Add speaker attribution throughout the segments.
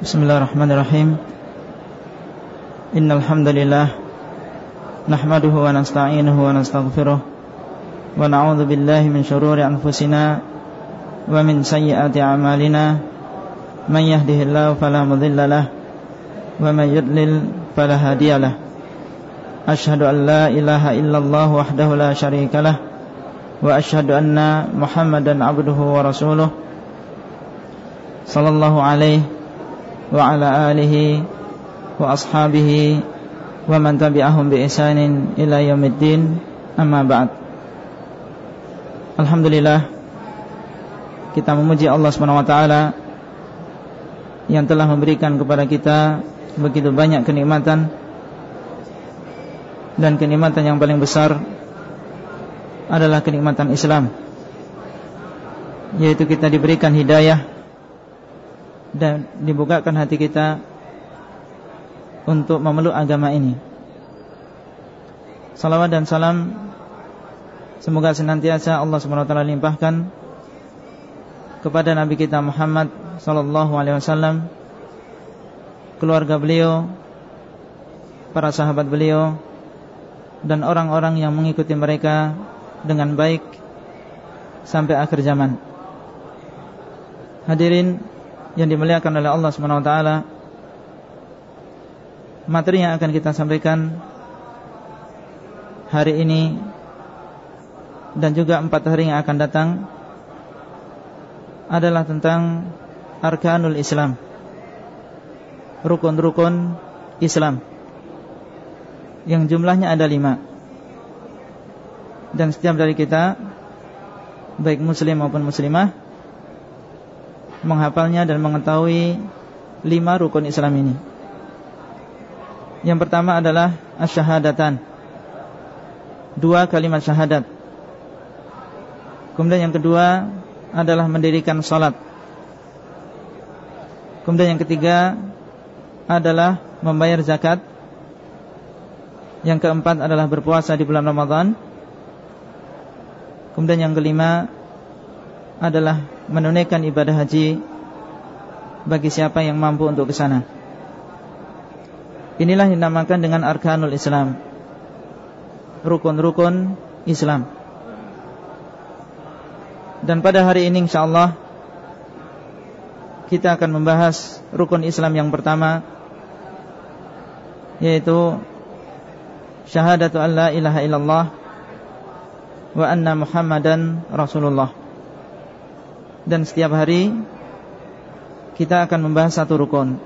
Speaker 1: Bismillahirrahmanirrahim. Innal hamdalillah nahmaduhu wa nasta'inuhu wa nastaghfiruh wa na'udzu billahi min shururi anfusina wa min sayyiati a'malina. Man yahdihillahu fala wa man yudlil fala hadiyalah Ashhadu an la ilaha illallah wahdahu la syarika lah wa ashhadu anna Muhammadan abduhu wa rasuluh. Sallallahu alaihi wa ashabihi wa man tabi'ahum bi ihsanin ila yaumiddin. Amma ba'd. Alhamdulillah kita memuji Allah taala yang telah memberikan kepada kita begitu banyak kenikmatan dan kenikmatan yang paling besar adalah kenikmatan Islam yaitu kita diberikan hidayah dan dibukakan hati kita untuk memeluk agama ini. Salawat dan salam semoga senantiasa Allah SWT limpahkan kepada Nabi kita Muhammad sallallahu alaihi wasallam, keluarga beliau, para sahabat beliau dan orang-orang yang mengikuti mereka dengan baik sampai akhir zaman. Hadirin yang dimuliakan oleh Allah Subhanahu wa taala. Materi yang akan kita sampaikan hari ini dan juga empat hari yang akan datang adalah tentang arkanul Islam. Rukun-rukun Islam yang jumlahnya ada lima dan setiap dari kita baik muslim maupun muslimah menghafalnya dan mengetahui lima rukun Islam ini. Yang pertama adalah asyhadatan. Dua kalimat syahadat. Kemudian yang kedua adalah mendirikan salat. Kemudian yang ketiga adalah membayar zakat. Yang keempat adalah berpuasa di bulan Ramadan. Kemudian yang kelima adalah menunaikan ibadah haji bagi siapa yang mampu untuk ke sana. Inilah yang dinamakan dengan arkanul Islam. Rukun-rukun Islam. Dan pada hari ini insyaallah kita akan membahas rukun Islam yang pertama yaitu syahadatu an la ilaha illallah wa anna Muhammadan Rasulullah dan setiap hari kita akan membahas satu rukun.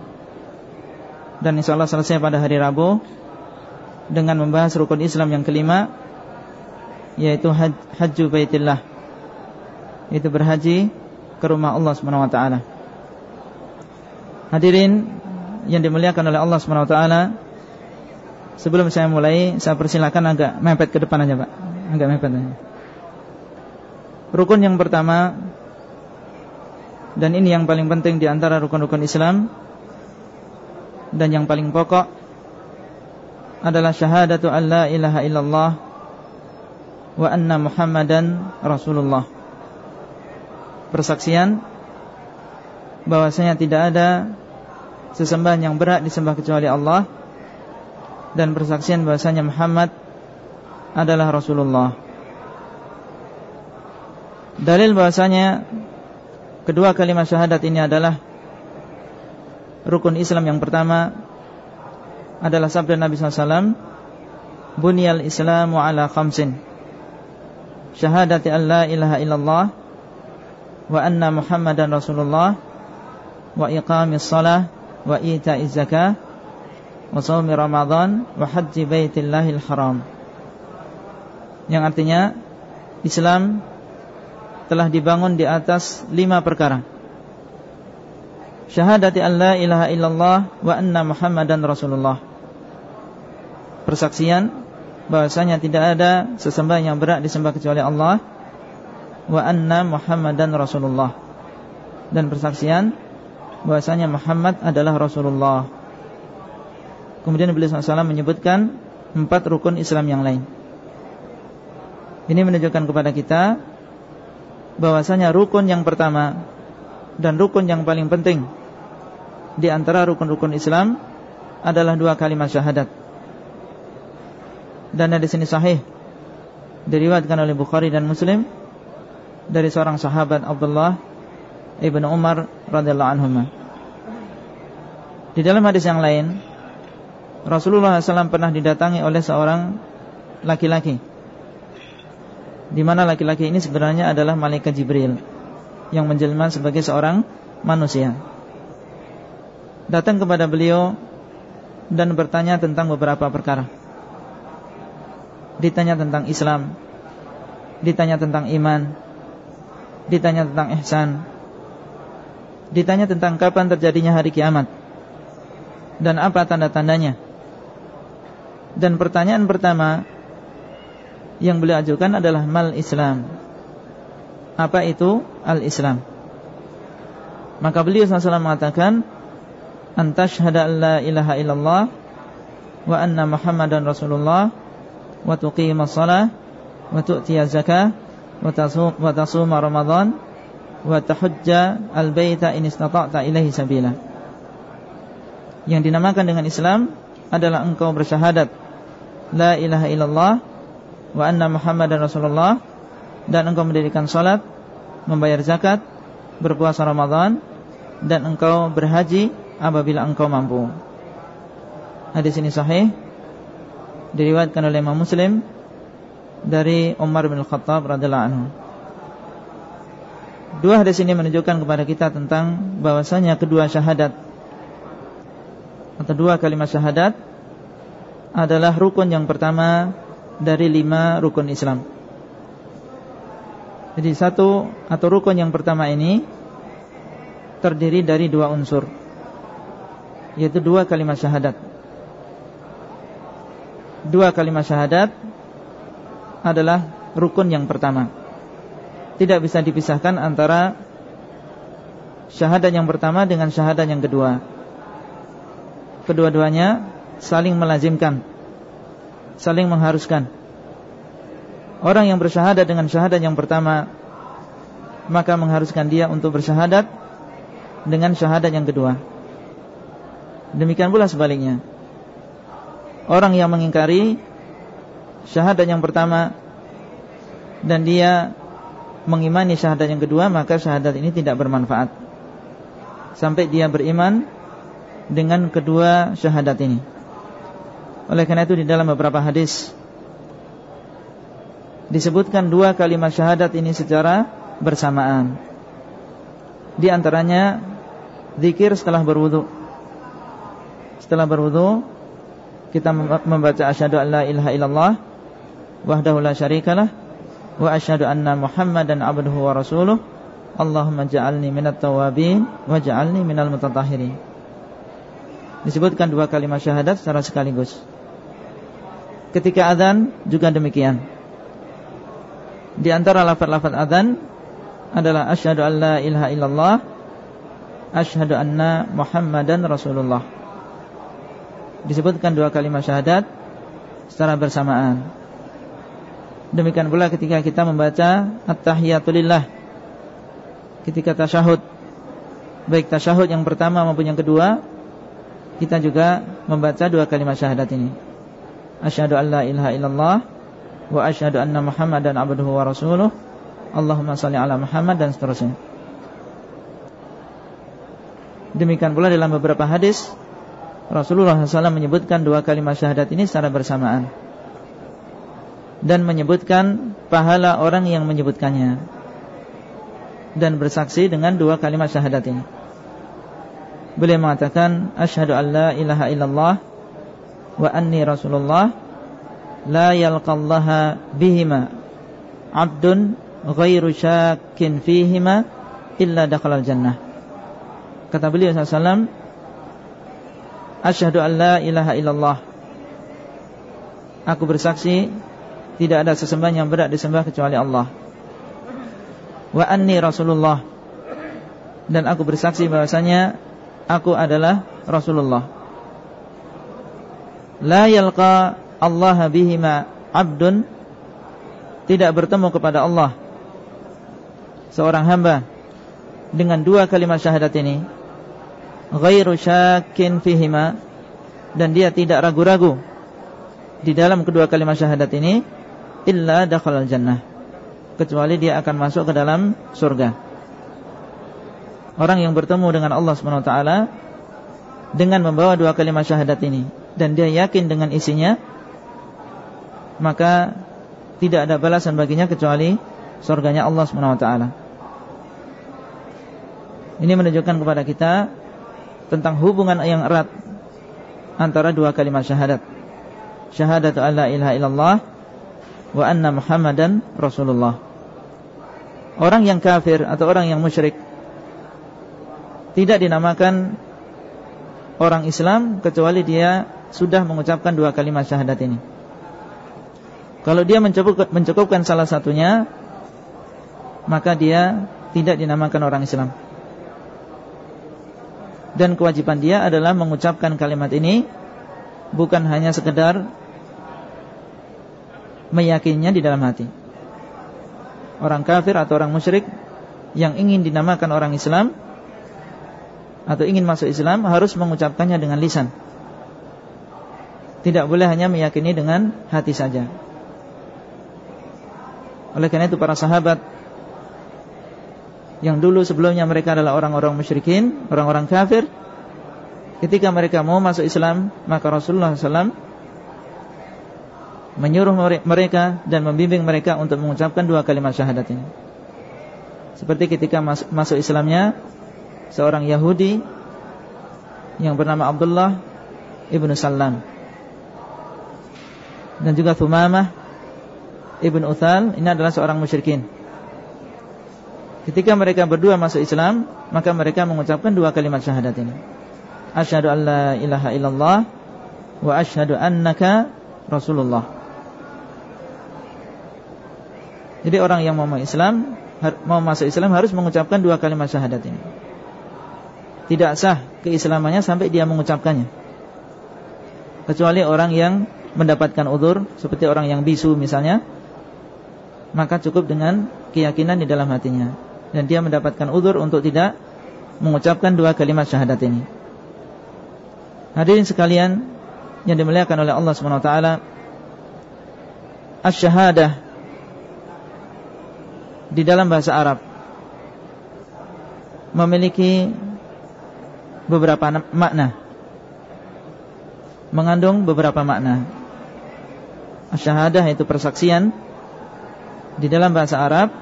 Speaker 1: Dan insya Allah selesai pada hari Rabu dengan membahas rukun Islam yang kelima yaitu haj, hajju baitillah. Itu berhaji ke rumah Allah Subhanahu wa taala. Hadirin yang dimuliakan oleh Allah Subhanahu wa taala, sebelum saya mulai saya persilakan agak mepet ke depan aja, Pak. Agak mepet aja. Rukun yang pertama dan ini yang paling penting di antara rukun-rukun Islam. Dan yang paling pokok Adalah syahadatu an la ilaha illallah Wa anna muhammadan rasulullah. Persaksian bahwasanya tidak ada Sesembahan yang berat disembah kecuali Allah. Dan persaksian bahwasanya Muhammad Adalah Rasulullah. Dalil bahwasanya Kedua kalimat syahadat ini adalah Rukun Islam yang pertama Adalah sabda Nabi SAW Bunyal Islamu ala khamsin. Syahadati an la ilaha illallah Wa anna muhammadan rasulullah Wa iqamis salah Wa ita'iz zakah Wa sawmi ramadhan Wa haji baitillahil haram. Yang artinya Islam telah dibangun di atas lima perkara. Syahadati an la ilaha illallah wa anna muhammadan rasulullah. Persaksian bahwasanya tidak ada sesembahan yang berat disembah kecuali Allah wa anna muhammadan rasulullah. Dan persaksian bahwasanya Muhammad adalah Rasulullah. Kemudian beliau SAW menyebutkan empat rukun Islam yang lain. Ini menunjukkan kepada kita bahwasanya rukun yang pertama dan rukun yang paling penting di antara rukun-rukun Islam adalah dua kalimat syahadat. Dan di sini sahih diriwayatkan oleh Bukhari dan Muslim dari seorang sahabat Abdullah ibnu Umar radhiyallahu anhu. Di dalam hadis yang lain, Rasulullah SAW pernah didatangi oleh seorang laki-laki, di mana laki-laki ini sebenarnya adalah malaikat Jibril yang menjelma sebagai seorang manusia. Datang kepada beliau dan bertanya tentang beberapa perkara. Ditanya tentang Islam, ditanya tentang iman, ditanya tentang ihsan, ditanya tentang kapan terjadinya hari kiamat dan apa tanda-tandanya. Dan pertanyaan pertama yang beliau ajukan adalah mal Islam. Apa itu al-Islam? Maka beliau SAW mengatakan antashhada an la ilaha illallah wa anna muhammadan rasulullah wa tuqima shalah wa tu'tiya zakah wa tasuma ramadan wa tahujja al-baita in istata'ta ilaihi sabila yang dinamakan dengan Islam adalah engkau bersyahadat la ilaha illallah wa anna muhammadan rasulullah dan engkau mendirikan salat membayar zakat berpuasa ramadan dan engkau berhaji apabila engkau mampu. Hadis ini sahih diriwayatkan oleh Imam Muslim dari Umar bin Khattab radhiyallahu anhu. Dua hadis ini menunjukkan kepada kita tentang bahwasanya kedua syahadat atau dua kalimat syahadat adalah rukun yang pertama dari lima rukun Islam. Jadi satu atau rukun yang pertama ini terdiri dari dua unsur yaitu dua kalimat syahadat. Dua kalimat syahadat adalah rukun yang pertama. Tidak bisa dipisahkan antara syahadat yang pertama dengan syahadat yang kedua kedua-duanya saling melazimkan saling mengharuskan. Orang yang bersyahadat dengan syahadat yang pertama maka mengharuskan dia untuk bersyahadat dengan syahadat yang kedua. Demikian pula sebaliknya. Orang yang mengingkari syahadat yang pertama dan dia mengimani syahadat yang kedua maka syahadat ini tidak bermanfaat. Sampai dia beriman dengan kedua syahadat ini. Oleh karena itu di dalam beberapa hadis disebutkan dua kalimat syahadat ini secara bersamaan. Di antaranya zikir setelah berwudu. Setelah berwudu kita membaca asyhadu alla ilaha illallah wahdahu la syarikalah wa asyhadu anna muhammadan abduhu wa rasuluh Allahumma ja'alni minat tawabin wa ja'alni minal mutatahhirin disebutkan dua kalimat syahadat secara sekaligus. Ketika adzan juga demikian. Di antara lafaz-lafaz adzan adalah asyhadu an la ilaha illallah asyhadu anna muhammadan rasulullah. Disebutkan dua kalimat syahadat secara bersamaan. Demikian pula ketika kita membaca at-tahiyatulillah ketika tasyahud baik tasyahud yang pertama maupun yang kedua kita juga membaca dua kalimat syahadat ini. Asyhadu an la ilaha illallah wa asyhadu anna Muhammadan abduhu wa rasuluh. Allahumma salli ala Muhammad dan seterusnya. Demikian pula dalam beberapa hadis Rasulullah SAW menyebutkan dua kalimat syahadat ini secara bersamaan dan menyebutkan pahala orang yang menyebutkannya dan bersaksi dengan dua kalimat syahadat ini. Beliau mengatakan asyhadu la ilaha illallah wa anni rasulullah la yalqallaha bihima abdun ghairu syakin fihima illa dakhalal jannah. Kata beliau sallallahu Asyhadu an la ilaha illallah Aku bersaksi Tidak ada sesembahan yang berat disembah kecuali Allah Wa anni Rasulullah Dan aku bersaksi bahwasanya aku adalah Rasulullah. La yalqa Allah bihima abdun. Tidak bertemu kepada Allah seorang hamba dengan dua kalimat syahadat ini. Ghairu syakkin fihima. Dan dia tidak ragu-ragu di dalam kedua kalimat syahadat ini illa dakhalal jannah. Kecuali dia akan masuk ke dalam surga. Orang yang bertemu dengan Allah Subhanahu wa taala dengan membawa dua kalimat syahadat ini dan dia yakin dengan isinya maka tidak ada balasan baginya kecuali surganya Allah taala. Ini menunjukkan kepada kita tentang hubungan yang erat antara dua kalimat syahadat. Syahadatu alla ilaha illallah wa anna Muhammadan Rasulullah. Orang yang kafir atau orang yang musyrik tidak dinamakan orang Islam kecuali dia sudah mengucapkan dua kalimat syahadat ini. Kalau dia mencukupkan salah satunya Maka dia tidak dinamakan orang Islam. Dan kewajiban dia adalah mengucapkan kalimat ini Bukan hanya sekedar Meyakininya di dalam hati. Orang kafir atau orang musyrik Yang ingin dinamakan orang Islam Atau ingin masuk Islam Harus mengucapkannya dengan lisan Tidak boleh hanya meyakini dengan hati saja oleh karena itu para sahabat yang dulu sebelumnya mereka adalah orang-orang musyrikin, orang-orang kafir, ketika mereka mau masuk Islam, maka Rasulullah SAW menyuruh mereka dan membimbing mereka untuk mengucapkan dua kalimat syahadat ini. Seperti ketika masuk Islamnya seorang Yahudi yang bernama Abdullah ibnu Salam dan juga Thumamah Ibn Uthal ini adalah seorang musyrikin. Ketika mereka berdua masuk Islam, maka mereka mengucapkan dua kalimat syahadat ini. Asyhadu an la ilaha illallah wa asyhadu annaka Rasulullah. Jadi orang yang mau Islam, mau masuk Islam harus mengucapkan dua kalimat syahadat ini. Tidak sah keislamannya sampai dia mengucapkannya. Kecuali orang yang mendapatkan udur seperti orang yang bisu misalnya maka cukup dengan keyakinan di dalam hatinya dan dia mendapatkan udur untuk tidak mengucapkan dua kalimat syahadat ini. Hadirin sekalian yang dimuliakan oleh Allah Subhanahu wa taala, asy-syahadah di dalam bahasa Arab memiliki beberapa makna. Mengandung beberapa makna. Asy-syahadah itu persaksian di dalam bahasa Arab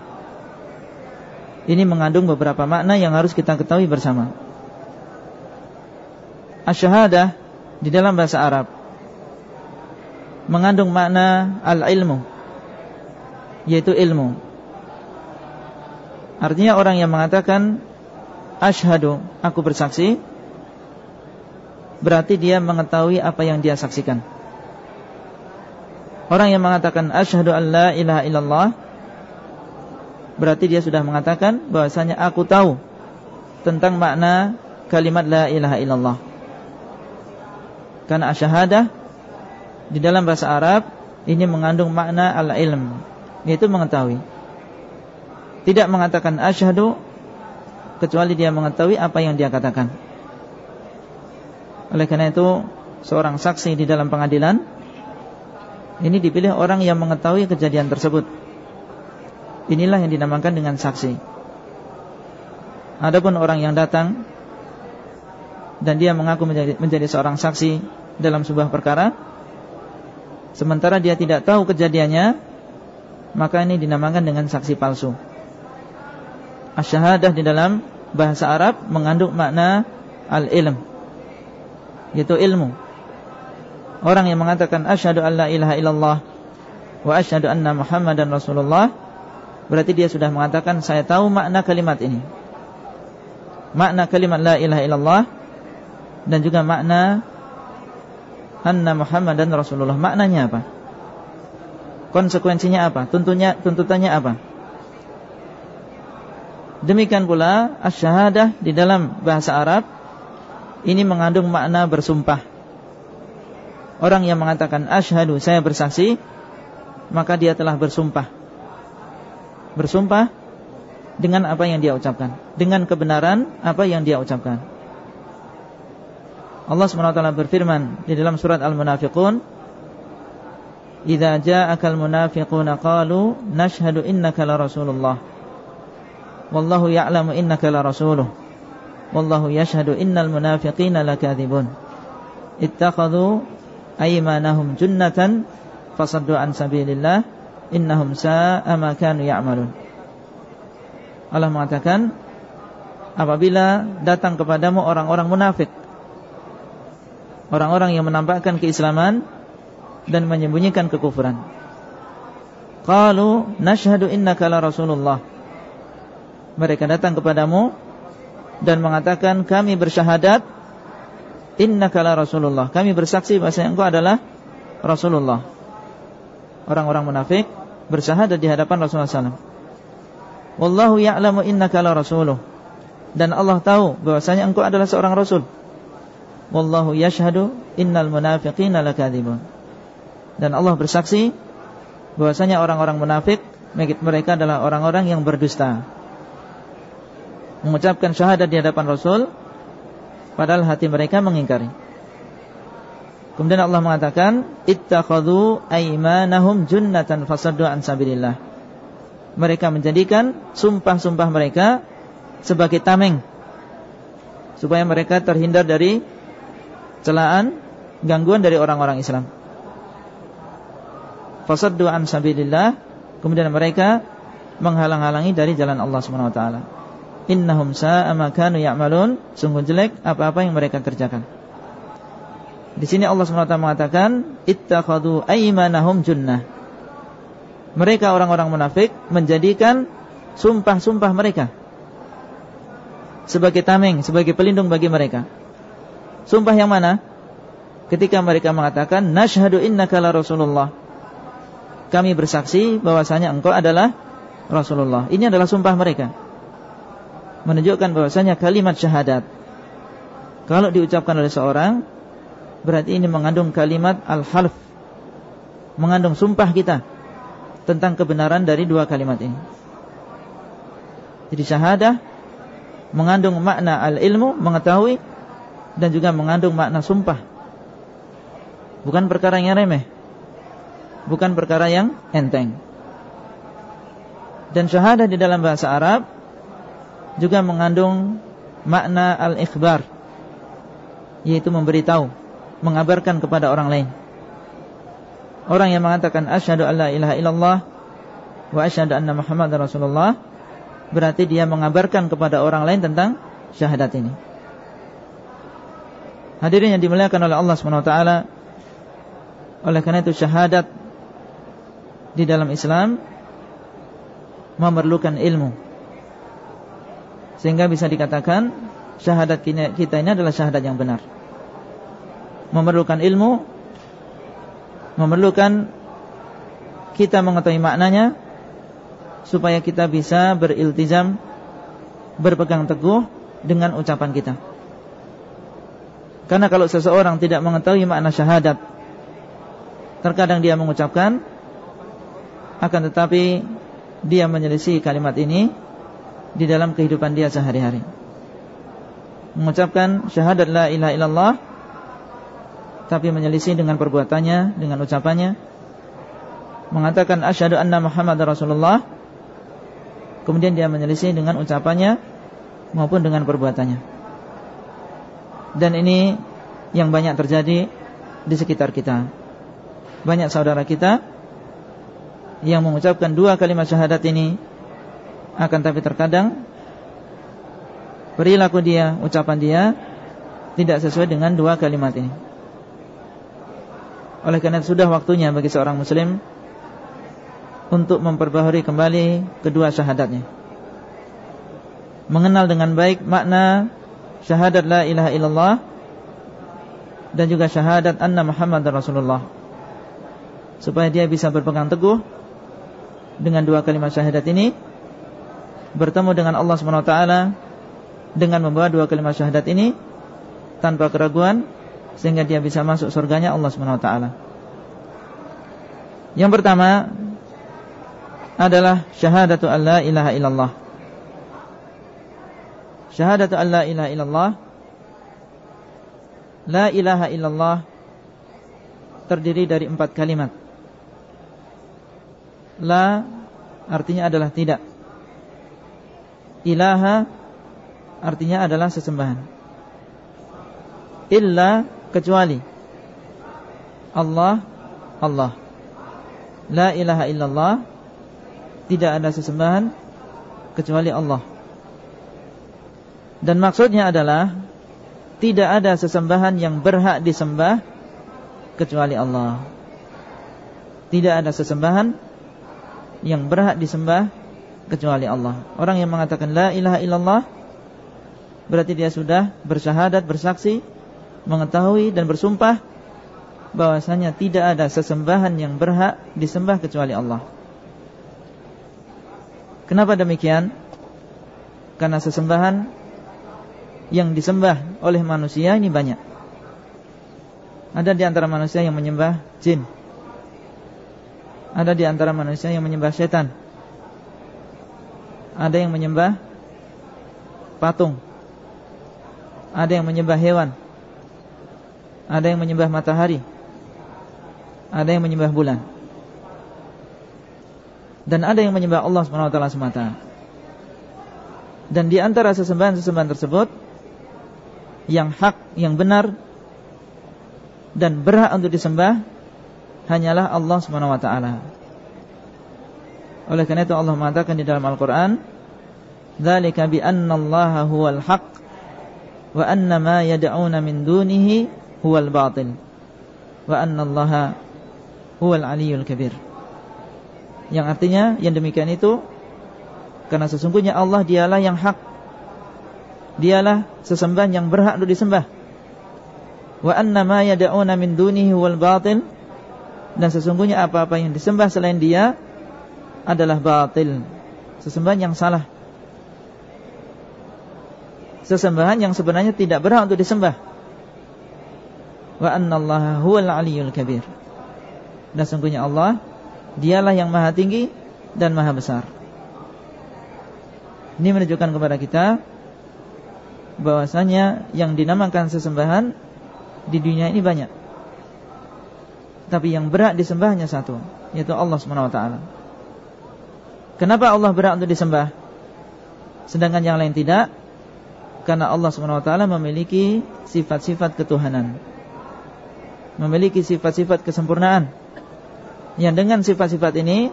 Speaker 1: ini mengandung beberapa makna yang harus kita ketahui bersama. Asyahadah di dalam bahasa Arab mengandung makna al-ilmu yaitu ilmu. Artinya orang yang mengatakan asyhadu, aku bersaksi berarti dia mengetahui apa yang dia saksikan. Orang yang mengatakan asyhadu an la ilaha illallah berarti dia sudah mengatakan bahwasanya aku tahu tentang makna kalimat la ilaha illallah. Karena asyahadah di dalam bahasa Arab ini mengandung makna al-ilm, yaitu mengetahui. Tidak mengatakan asyhadu kecuali dia mengetahui apa yang dia katakan. Oleh karena itu, seorang saksi di dalam pengadilan ini dipilih orang yang mengetahui kejadian tersebut. Inilah yang dinamakan dengan saksi. Adapun orang yang datang Dan dia mengaku menjadi, menjadi seorang saksi Dalam sebuah perkara Sementara dia tidak tahu kejadiannya Maka ini dinamakan dengan saksi palsu. Asyahadah di dalam bahasa Arab Mengandung makna al-ilm Yaitu ilmu Orang yang mengatakan asyhadu alla ilaha illallah wa asyhadu anna Muhammadan Rasulullah berarti dia sudah mengatakan saya tahu makna kalimat ini. Makna kalimat la ilaha illallah dan juga makna anna Muhammadan Rasulullah. Maknanya apa? Konsekuensinya apa? Tuntutannya apa? Demikian pula asyhadah di dalam bahasa Arab ini mengandung makna bersumpah Orang yang mengatakan asyhadu saya bersaksi maka dia telah bersumpah. Bersumpah dengan apa yang dia ucapkan, dengan kebenaran apa yang dia ucapkan. Allah SWT berfirman di dalam surat Al-Munafiqun Idza ja'akal munafiquna qalu nashhadu innaka la rasulullah wallahu ya'lamu innaka la rasuluh wallahu yashhadu innal munafiqina lakadzibun ittakhadhu aymanahum junnatan fasaddu an sabilillah innahum sa'a ma kanu ya'malun. Allah mengatakan apabila datang kepadamu orang-orang munafik orang-orang yang menampakkan keislaman dan menyembunyikan kekufuran. Qalu nashhadu innaka la rasulullah. Mereka datang kepadamu dan mengatakan kami bersyahadat innaka la rasulullah kami bersaksi bahwa engkau adalah rasulullah orang-orang munafik bersyahadat di hadapan Rasulullah SAW wallahu ya'lamu innaka la rasuluh dan Allah tahu bahwasanya engkau adalah seorang rasul. Wallahu yashhadu innal munafiqina lakadzibun. Dan Allah bersaksi bahwasanya orang-orang munafik mereka adalah orang-orang yang berdusta. Mengucapkan syahadat di hadapan Rasul padahal hati mereka mengingkari. Kemudian Allah mengatakan ittakhadhu aymanahum junnatan fasaddu an sabilillah. Mereka menjadikan sumpah-sumpah mereka sebagai tameng supaya mereka terhindar dari celaan gangguan dari orang-orang Islam. Fasaddu an sabilillah kemudian mereka menghalang-halangi dari jalan Allah Subhanahu wa taala. Innahum sa'a ma kanu ya'malun, sungguh jelek apa-apa yang mereka kerjakan. Di sini Allah taala mengatakan ittakhadhu aymanahum junnah. Mereka orang-orang munafik menjadikan sumpah-sumpah mereka sebagai tameng, sebagai pelindung bagi mereka. Sumpah yang mana? Ketika mereka mengatakan nashhadu innaka la rasulullah. Kami bersaksi bahwasanya engkau adalah Rasulullah. Ini adalah sumpah mereka. Menunjukkan bahwasanya kalimat syahadat kalau diucapkan oleh seorang berarti ini mengandung kalimat al-half. Mengandung sumpah kita tentang kebenaran dari dua kalimat ini. Jadi syahadah mengandung makna al-ilmu, mengetahui dan juga mengandung makna sumpah. Bukan perkara yang remeh. Bukan perkara yang enteng. Dan syahadah di dalam bahasa Arab juga mengandung makna al-ikhbar yaitu memberitahu, mengabarkan kepada orang lain. Orang yang mengatakan asyhadu alla ilaha illallah wa asyhadu anna muhammadar rasulullah berarti dia mengabarkan kepada orang lain tentang syahadat ini. Hadirin yang dimuliakan oleh Allah SWT Oleh karena itu syahadat Di dalam Islam Memerlukan ilmu Sehingga bisa dikatakan Syahadat kita ini adalah syahadat yang benar Memerlukan ilmu Memerlukan Kita mengetahui maknanya supaya kita bisa beriltizam berpegang teguh dengan ucapan kita. Karena kalau seseorang tidak mengetahui makna syahadat, terkadang dia mengucapkan akan tetapi dia menyelisih kalimat ini di dalam kehidupan dia sehari-hari. Mengucapkan syahadat la ilaha illallah tapi menyelisih dengan perbuatannya, dengan ucapannya. Mengatakan asyhadu anna Muhammadar Rasulullah Kemudian dia menyelisih dengan ucapannya Maupun dengan perbuatannya Dan ini Yang banyak terjadi Di sekitar kita Banyak saudara kita Yang mengucapkan dua kalimat syahadat ini Akan tapi terkadang Perilaku dia, ucapan dia Tidak sesuai dengan dua kalimat ini Oleh karena sudah waktunya bagi seorang muslim untuk memperbaharui kembali kedua syahadatnya. Mengenal dengan baik makna syahadat la ilaha illallah dan juga syahadat anna Muhammad Rasulullah. Supaya dia bisa berpegang teguh dengan dua kalimat syahadat ini bertemu dengan Allah SWT dengan membawa dua kalimat syahadat ini tanpa keraguan sehingga dia bisa masuk surganya Allah SWT. Yang pertama adalah syahadatu an la ilaha illallah. Syahadatu an la ilaha illallah La ilaha illallah terdiri dari empat kalimat. La artinya adalah tidak. Ilaha artinya adalah sesembahan. Illa kecuali Allah Allah. La ilaha illallah tidak ada sesembahan kecuali Allah. Dan maksudnya adalah tidak ada sesembahan yang berhak disembah kecuali Allah. Tidak ada sesembahan yang berhak disembah kecuali Allah. Orang yang mengatakan la ilaha illallah berarti dia sudah bersyahadat, bersaksi, mengetahui dan bersumpah bahwasanya tidak ada sesembahan yang berhak disembah kecuali Allah. Kenapa demikian? Karena sesembahan yang disembah oleh manusia ini banyak. Ada di antara manusia yang menyembah jin. Ada di antara manusia yang menyembah setan. Ada yang menyembah patung. Ada yang menyembah hewan. Ada yang menyembah matahari. Ada yang menyembah bulan. Dan ada yang menyembah Allah SWT semata. Dan di antara sesembahan-sesembahan tersebut yang hak, yang benar dan berhak untuk disembah hanyalah Allah Subhanahu wa taala. Oleh karena itu Allah mengatakan di dalam Al-Qur'an, "Dzalika bi anna Allah huwal haq wa anna ma yad'una min dunihi huwal batil wa anna Allah huwal kabir." Yang artinya yang demikian itu karena sesungguhnya Allah dialah yang hak dialah sesembahan yang berhak untuk disembah. Wa anna ma yad'una min dunihi wal batil dan sesungguhnya apa-apa yang disembah selain dia adalah batil, sesembahan yang salah. Sesembahan yang sebenarnya tidak berhak untuk disembah. Wa anna Allah huwal aliyyul kabir. Dan sesungguhnya Allah dialah yang maha tinggi dan maha besar. Ini menunjukkan kepada kita bahwasanya yang dinamakan sesembahan di dunia ini banyak. Tapi yang berat disembah hanya satu, yaitu Allah taala. Kenapa Allah berat untuk disembah? Sedangkan yang lain tidak? Karena Allah taala memiliki sifat-sifat ketuhanan. Memiliki sifat-sifat kesempurnaan. Yang dengan sifat-sifat ini,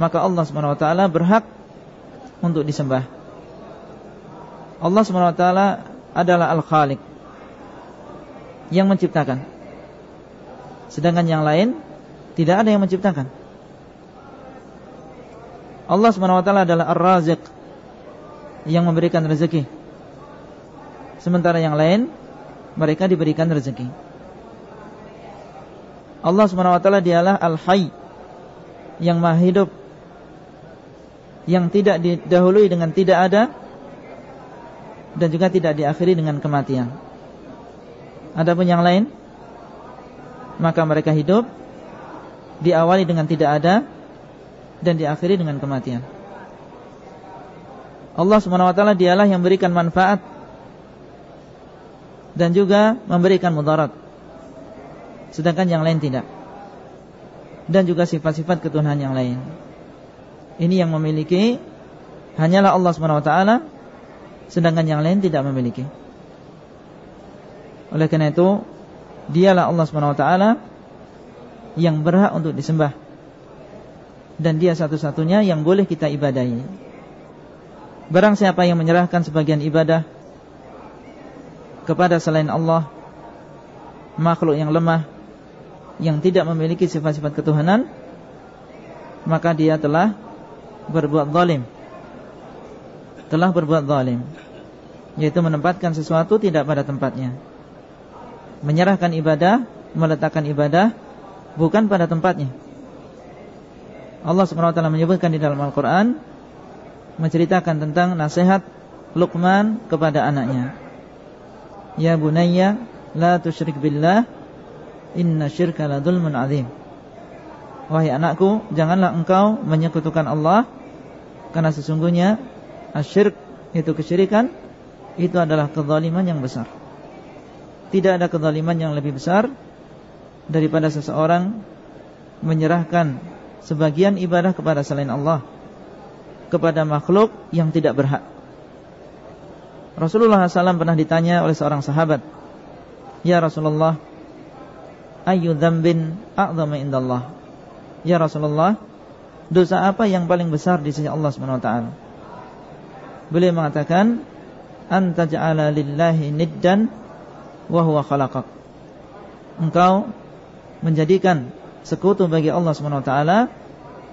Speaker 1: maka Allah taala berhak untuk disembah. Allah SWT adalah Al-Khaliq Yang menciptakan Sedangkan yang lain Tidak ada yang menciptakan Allah SWT adalah Ar-Raziq Yang memberikan rezeki Sementara yang lain Mereka diberikan rezeki Allah SWT dialah Al-Hay Yang maha hidup Yang tidak didahului dengan tidak ada dan juga tidak diakhiri dengan kematian. Adapun yang lain maka mereka hidup diawali dengan tidak ada dan diakhiri dengan kematian. Allah SWT dialah yang memberikan manfaat dan juga memberikan mudarat. Sedangkan yang lain tidak. Dan juga sifat-sifat ketuhanan yang lain. Ini yang memiliki hanyalah Allah SWT sedangkan yang lain tidak memiliki. Oleh karena itu, dialah Allah taala yang berhak untuk disembah. Dan dia satu-satunya yang boleh kita ibadahi. Barang siapa yang menyerahkan sebagian ibadah kepada selain Allah, makhluk yang lemah yang tidak memiliki sifat-sifat ketuhanan, maka dia telah berbuat zalim. Telah berbuat zalim. Yaitu menempatkan sesuatu tidak pada tempatnya. Menyerahkan ibadah meletakkan ibadah bukan pada tempatnya Allah SWT menyebutkan di dalam Al-Quran Menceritakan tentang nasihat Luqman kepada anaknya Ya bunayya La tushrik billah Inna syirka la dhulmun azim Wahai anakku Janganlah engkau menyekutukan Allah Karena sesungguhnya asyirk itu kesyirikan itu adalah kezaliman yang besar. tidak ada kezaliman yang lebih besar daripada seseorang menyerahkan sebagian ibadah kepada selain Allah kepada makhluk yang tidak berhak. Rasulullah SAW pernah ditanya oleh seorang sahabat, "Ya Rasulullah, ayu dzambin a'dhamu indallah?" Ya Rasulullah, dosa apa yang paling besar di sisi Allah taala? Beliau mengatakan, "Anta ja'ala lillahi niddan wa huwa khalaqak." Engkau menjadikan sekutu bagi Allah taala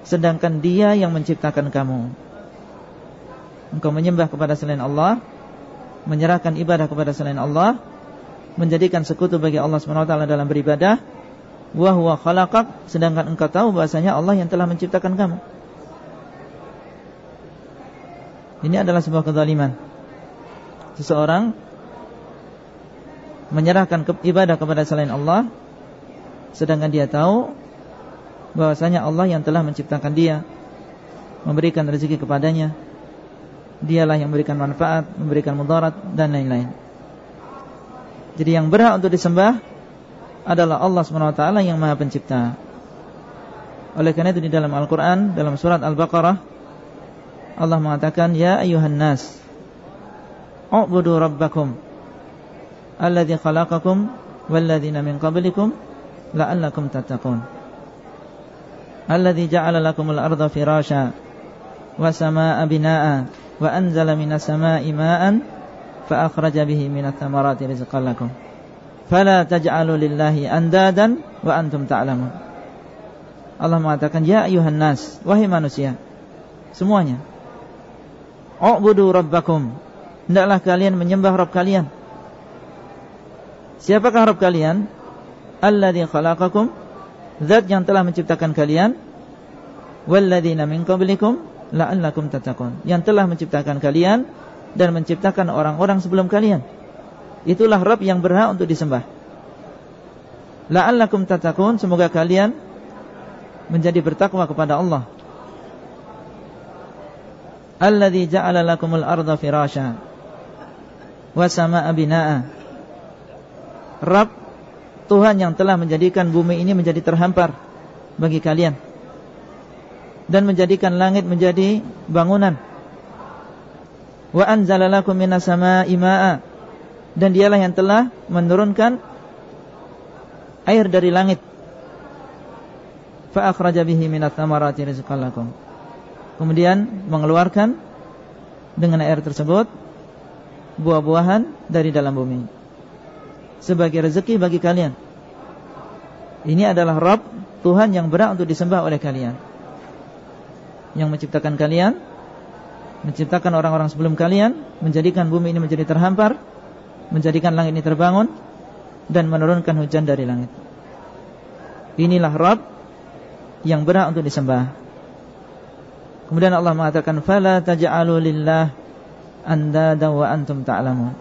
Speaker 1: sedangkan Dia yang menciptakan kamu. Engkau menyembah kepada selain Allah, menyerahkan ibadah kepada selain Allah, menjadikan sekutu bagi Allah taala dalam beribadah, wa huwa khalaqak sedangkan engkau tahu bahasanya Allah yang telah menciptakan kamu. Ini adalah sebuah kezaliman. Seseorang menyerahkan ibadah kepada selain Allah sedangkan dia tahu bahwasanya Allah yang telah menciptakan dia, memberikan rezeki kepadanya. Dialah yang memberikan manfaat, memberikan mudarat dan lain-lain. Jadi yang berhak untuk disembah adalah Allah SWT yang Maha Pencipta. Oleh karena itu di dalam Al-Qur'an dalam surat Al-Baqarah Allah mengatakan ya ayuhan nas u'budu rabbakum alladhi khalaqakum walladzina min qablikum la'allakum tattaqun alladzi ja'ala lakumul arda firasha samaa'a binaa'a wa anzala minas samaa'i maa'an fa akhraja bihi minats thamarati rizqan lakum fala taj'alu lillahi andadan wa antum ta'lamun Allah mengatakan ya ayuhan nas wahai manusia semuanya u'budu rabbakum. Hendaklah kalian menyembah Rabb kalian. Siapakah Rabb kalian? Alladzi khalaqakum Zat yang telah menciptakan kalian. Walladzina min qablikum La'allakum tatakun Yang telah menciptakan kalian Dan menciptakan orang-orang sebelum kalian. Itulah Rabb yang berhak untuk disembah. La'allakum tatakun Semoga kalian Menjadi bertakwa kepada Allah. Alladhi ja'ala lakumul arda firasha Wasama'a bina'a. Rabb Tuhan yang telah menjadikan bumi ini menjadi terhampar bagi kalian dan menjadikan langit menjadi bangunan. Wa anzalalakum minas samaa'i maa'a dan dialah yang telah menurunkan air dari langit. Fa akhraja bihi minats thamarati rizqan. Kemudian mengeluarkan dengan air tersebut buah-buahan dari dalam bumi sebagai rezeki bagi kalian. Ini adalah Rabb Tuhan yang berat untuk disembah oleh kalian. Yang menciptakan kalian, menciptakan orang-orang sebelum kalian, menjadikan bumi ini menjadi terhampar, menjadikan langit ini terbangun dan menurunkan hujan dari langit. Inilah Rabb yang berat untuk disembah. Kemudian Allah mengatakan fala taj'alu lillah andada wa antum ta'lamun.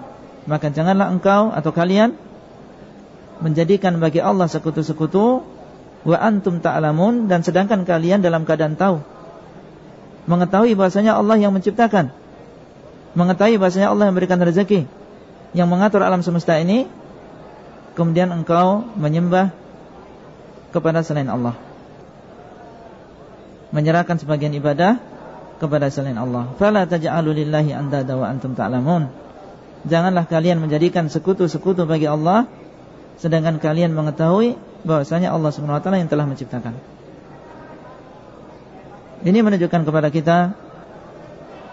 Speaker 1: Maka janganlah engkau atau kalian menjadikan bagi Allah sekutu-sekutu wa antum ta'lamun dan sedangkan kalian dalam keadaan tahu. Mengetahui bahasanya Allah yang menciptakan. Mengetahui bahasanya Allah yang memberikan rezeki. Yang mengatur alam semesta ini kemudian engkau menyembah kepada selain Allah. Menyerahkan sebagian ibadah kepada selain Allah. Fala taj'alu lillahi andada wa antum ta'lamun. Janganlah kalian menjadikan sekutu-sekutu bagi Allah sedangkan kalian mengetahui bahwasanya Allah Subhanahu wa taala yang telah menciptakan. Ini menunjukkan kepada kita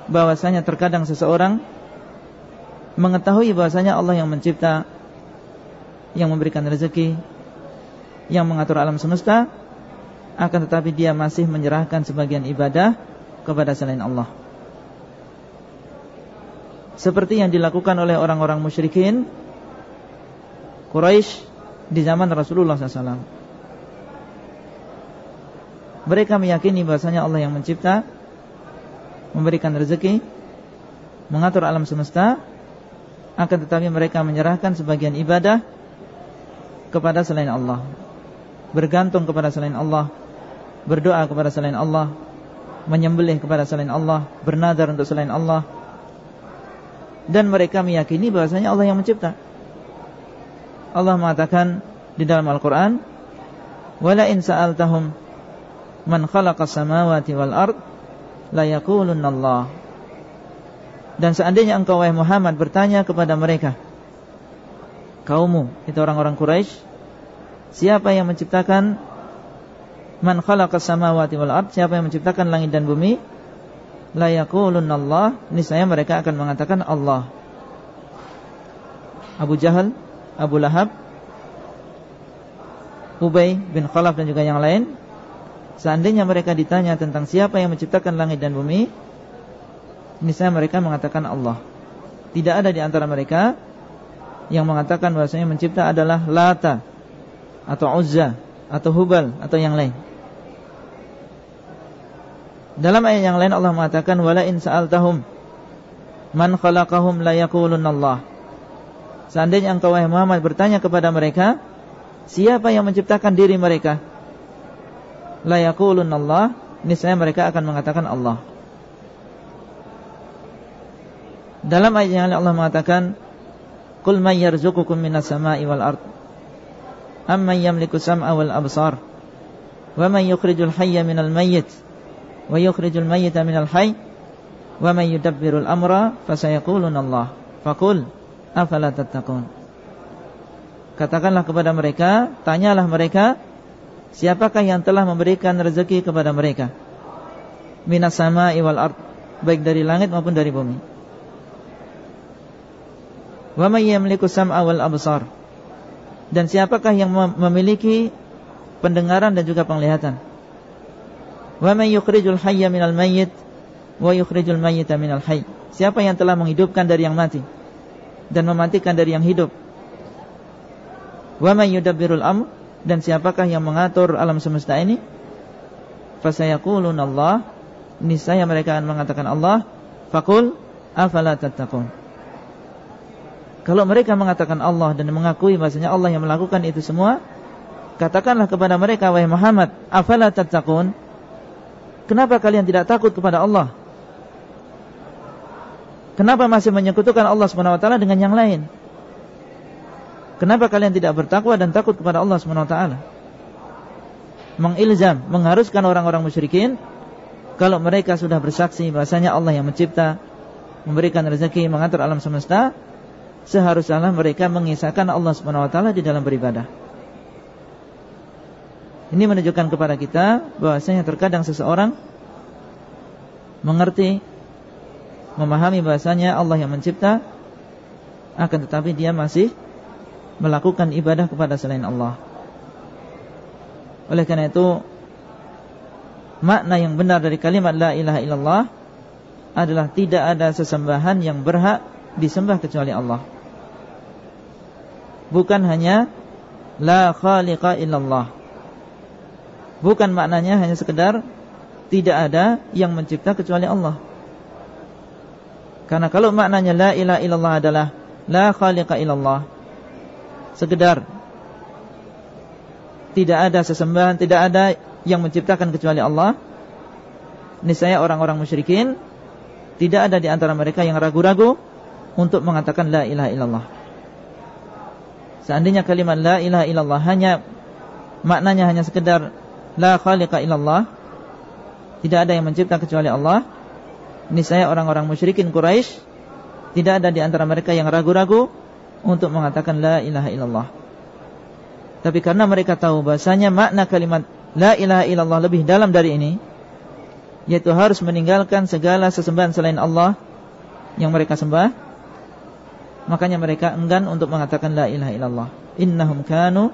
Speaker 1: bahwasanya terkadang seseorang mengetahui bahwasanya Allah yang mencipta, yang memberikan rezeki, yang mengatur alam semesta, akan tetapi dia masih menyerahkan sebagian ibadah kepada selain Allah. Seperti yang dilakukan oleh orang-orang musyrikin Quraisy di zaman Rasulullah SAW. Mereka meyakini bahasanya Allah yang mencipta, memberikan rezeki, mengatur alam semesta, akan tetapi mereka menyerahkan sebagian ibadah kepada selain Allah. Bergantung kepada selain Allah, berdoa kepada selain Allah, menyembelih kepada selain Allah, bernadar untuk selain Allah. Dan mereka meyakini bahasanya Allah yang mencipta. Allah mengatakan di dalam Al-Qur'an, "Wala in sa'altahum man khalaqa samawati wal ard la yaqulunna Allah." Dan seandainya engkau wahai Muhammad bertanya kepada mereka, kaummu, itu orang-orang Quraisy, siapa yang menciptakan man khalaqas samawati wal ard, siapa yang menciptakan langit dan bumi? La yaqulunna Allah, niscaya mereka akan mengatakan Allah. Abu Jahal, Abu Lahab, Ubay bin Khalaf dan juga yang lain. Seandainya mereka ditanya tentang siapa yang menciptakan langit dan bumi Niscaya mereka mengatakan Allah. Tidak ada di antara mereka Yang mengatakan bahasanya mencipta adalah Lata Atau Uzza Atau Hubal Atau yang lain. Dalam ayat yang lain Allah mengatakan Wala in sa'altahum Man khalaqahum la yakulun Allah Seandainya engkau wahai Muhammad bertanya kepada mereka Siapa yang menciptakan diri mereka La yakulun Allah Niscaya mereka akan mengatakan Allah Dalam ayat yang Allah mengatakan, "Qul may yarzuqukum minas sama'i wal ard? Amman yamliku sam'a wal absar? Wa man yukhrijul hayya minal mayyit wa yukhrijul mayyita minal hayy? Wa man yudabbirul amra?" Fasayaquluna Allah. "Afala tattaqun?" Katakanlah kepada mereka, tanyalah mereka, siapakah yang telah memberikan rezeki kepada mereka? Minas sama'i wal ard, baik dari langit maupun dari bumi. Wa may yamliku sam'a wal absar? Dan siapakah yang memiliki pendengaran dan juga penglihatan? Wa may yukhrijul hayya minal mayyit wa yukhrijul mayyita minal hayy? Siapa yang telah menghidupkan dari yang mati dan mematikan dari yang hidup? Wa may yudabbirul amr? Dan siapakah yang mengatur alam semesta ini? Fasayaqulun Allah Niscaya mereka akan mengatakan Allah Fakul afala tattaqun kalau mereka mengatakan Allah dan mengakui bahasanya Allah yang melakukan itu semua, katakanlah kepada mereka wahai Muhammad, afala tattaqun? Kenapa kalian tidak takut kepada Allah? Kenapa masih menyekutukan Allah Subhanahu wa taala dengan yang lain? Kenapa kalian tidak bertakwa dan takut kepada Allah Subhanahu wa taala? Mengilzam, mengharuskan orang-orang musyrikin kalau mereka sudah bersaksi bahasanya Allah yang mencipta, memberikan rezeki, mengatur alam semesta, seharusnya mereka mengisahkan Allah Subhanahu wa taala di dalam beribadah. Ini menunjukkan kepada kita bahwasanya terkadang seseorang mengerti memahami bahasanya Allah yang mencipta akan tetapi dia masih melakukan ibadah kepada selain Allah. Oleh karena itu makna yang benar dari kalimat la ilaha illallah adalah tidak ada sesembahan yang berhak disembah kecuali Allah. Bukan hanya la khaliqa illallah. Bukan maknanya hanya sekedar tidak ada yang mencipta kecuali Allah. Karena kalau maknanya la ilaha illallah adalah la khaliqa illallah. Sekedar tidak ada sesembahan, tidak ada yang menciptakan kecuali Allah. Niscaya orang-orang musyrikin tidak ada di antara mereka yang ragu-ragu untuk mengatakan la ilaha illallah. Seandainya kalimat la ilaha illallah hanya maknanya hanya sekedar la khaliqa illallah, tidak ada yang mencipta kecuali Allah, ini saya orang-orang musyrikin Quraisy tidak ada di antara mereka yang ragu-ragu untuk mengatakan la ilaha illallah. Tapi karena mereka tahu bahasanya makna kalimat la ilaha illallah lebih dalam dari ini, yaitu harus meninggalkan segala sesembahan selain Allah yang mereka sembah Makanya mereka enggan untuk mengatakan la ilaha illallah. Innahum kanu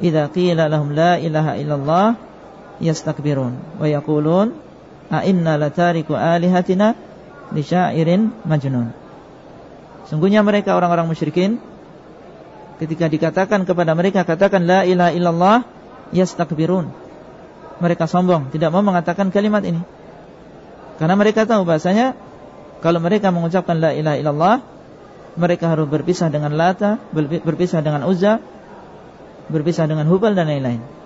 Speaker 1: idza qila lahum la ilaha illallah yastakbirun wa yaqulun a inna latariku alihatina li syairin majnun. Sungguhnya mereka orang-orang musyrikin ketika dikatakan kepada mereka katakan la ilaha illallah yastakbirun. Mereka sombong, tidak mau mengatakan kalimat ini. Karena mereka tahu bahasanya kalau mereka mengucapkan la ilaha illallah mereka harus berpisah dengan Lata, berpisah dengan Uzza, berpisah dengan Hubal dan lain-lain.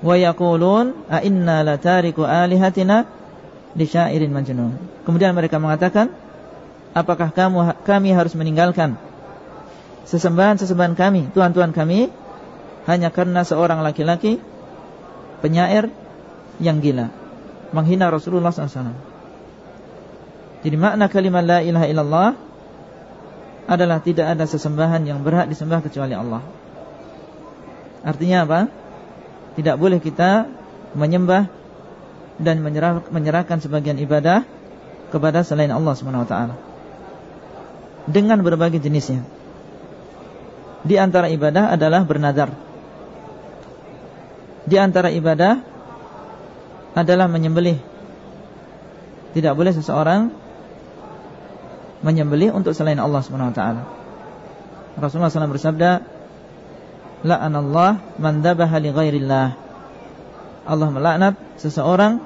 Speaker 1: Wa yaqulun a inna latariku alihatina li syairin majnun. Kemudian mereka mengatakan, apakah kamu kami harus meninggalkan sesembahan-sesembahan kami, tuhan-tuhan kami hanya karena seorang laki-laki penyair yang gila menghina Rasulullah SAW. Jadi makna kalimat la ilaha illallah adalah tidak ada sesembahan yang berhak disembah kecuali Allah. Artinya apa? Tidak boleh kita menyembah dan menyerah, menyerahkan sebagian ibadah kepada selain Allah SWT dengan berbagai jenisnya. Di antara ibadah adalah bernadar. Di antara ibadah adalah menyembelih. Tidak boleh seseorang menyembelih untuk selain Allah SWT. Rasulullah SAW bersabda, La'anallah man dabaha li ghairillah. Allah melaknat seseorang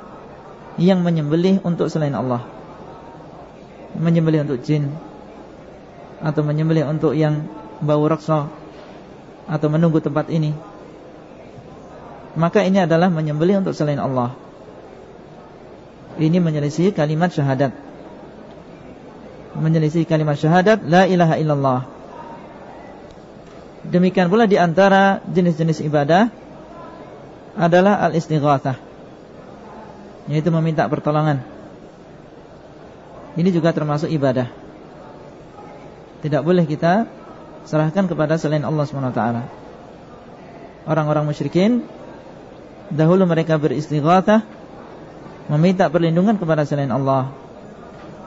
Speaker 1: yang menyembelih untuk selain Allah. Menyembelih untuk jin atau menyembelih untuk yang bau raksa atau menunggu tempat ini. Maka ini adalah menyembelih untuk selain Allah. Ini menyelisih kalimat syahadat. Menyelisih kalimat syahadat la ilaha illallah. Demikian pula di antara jenis-jenis ibadah adalah al-istighatsah. Yaitu meminta pertolongan. Ini juga termasuk ibadah. Tidak boleh kita serahkan kepada selain Allah SWT. Orang-orang musyrikin dahulu mereka beristighatsah meminta perlindungan kepada selain Allah.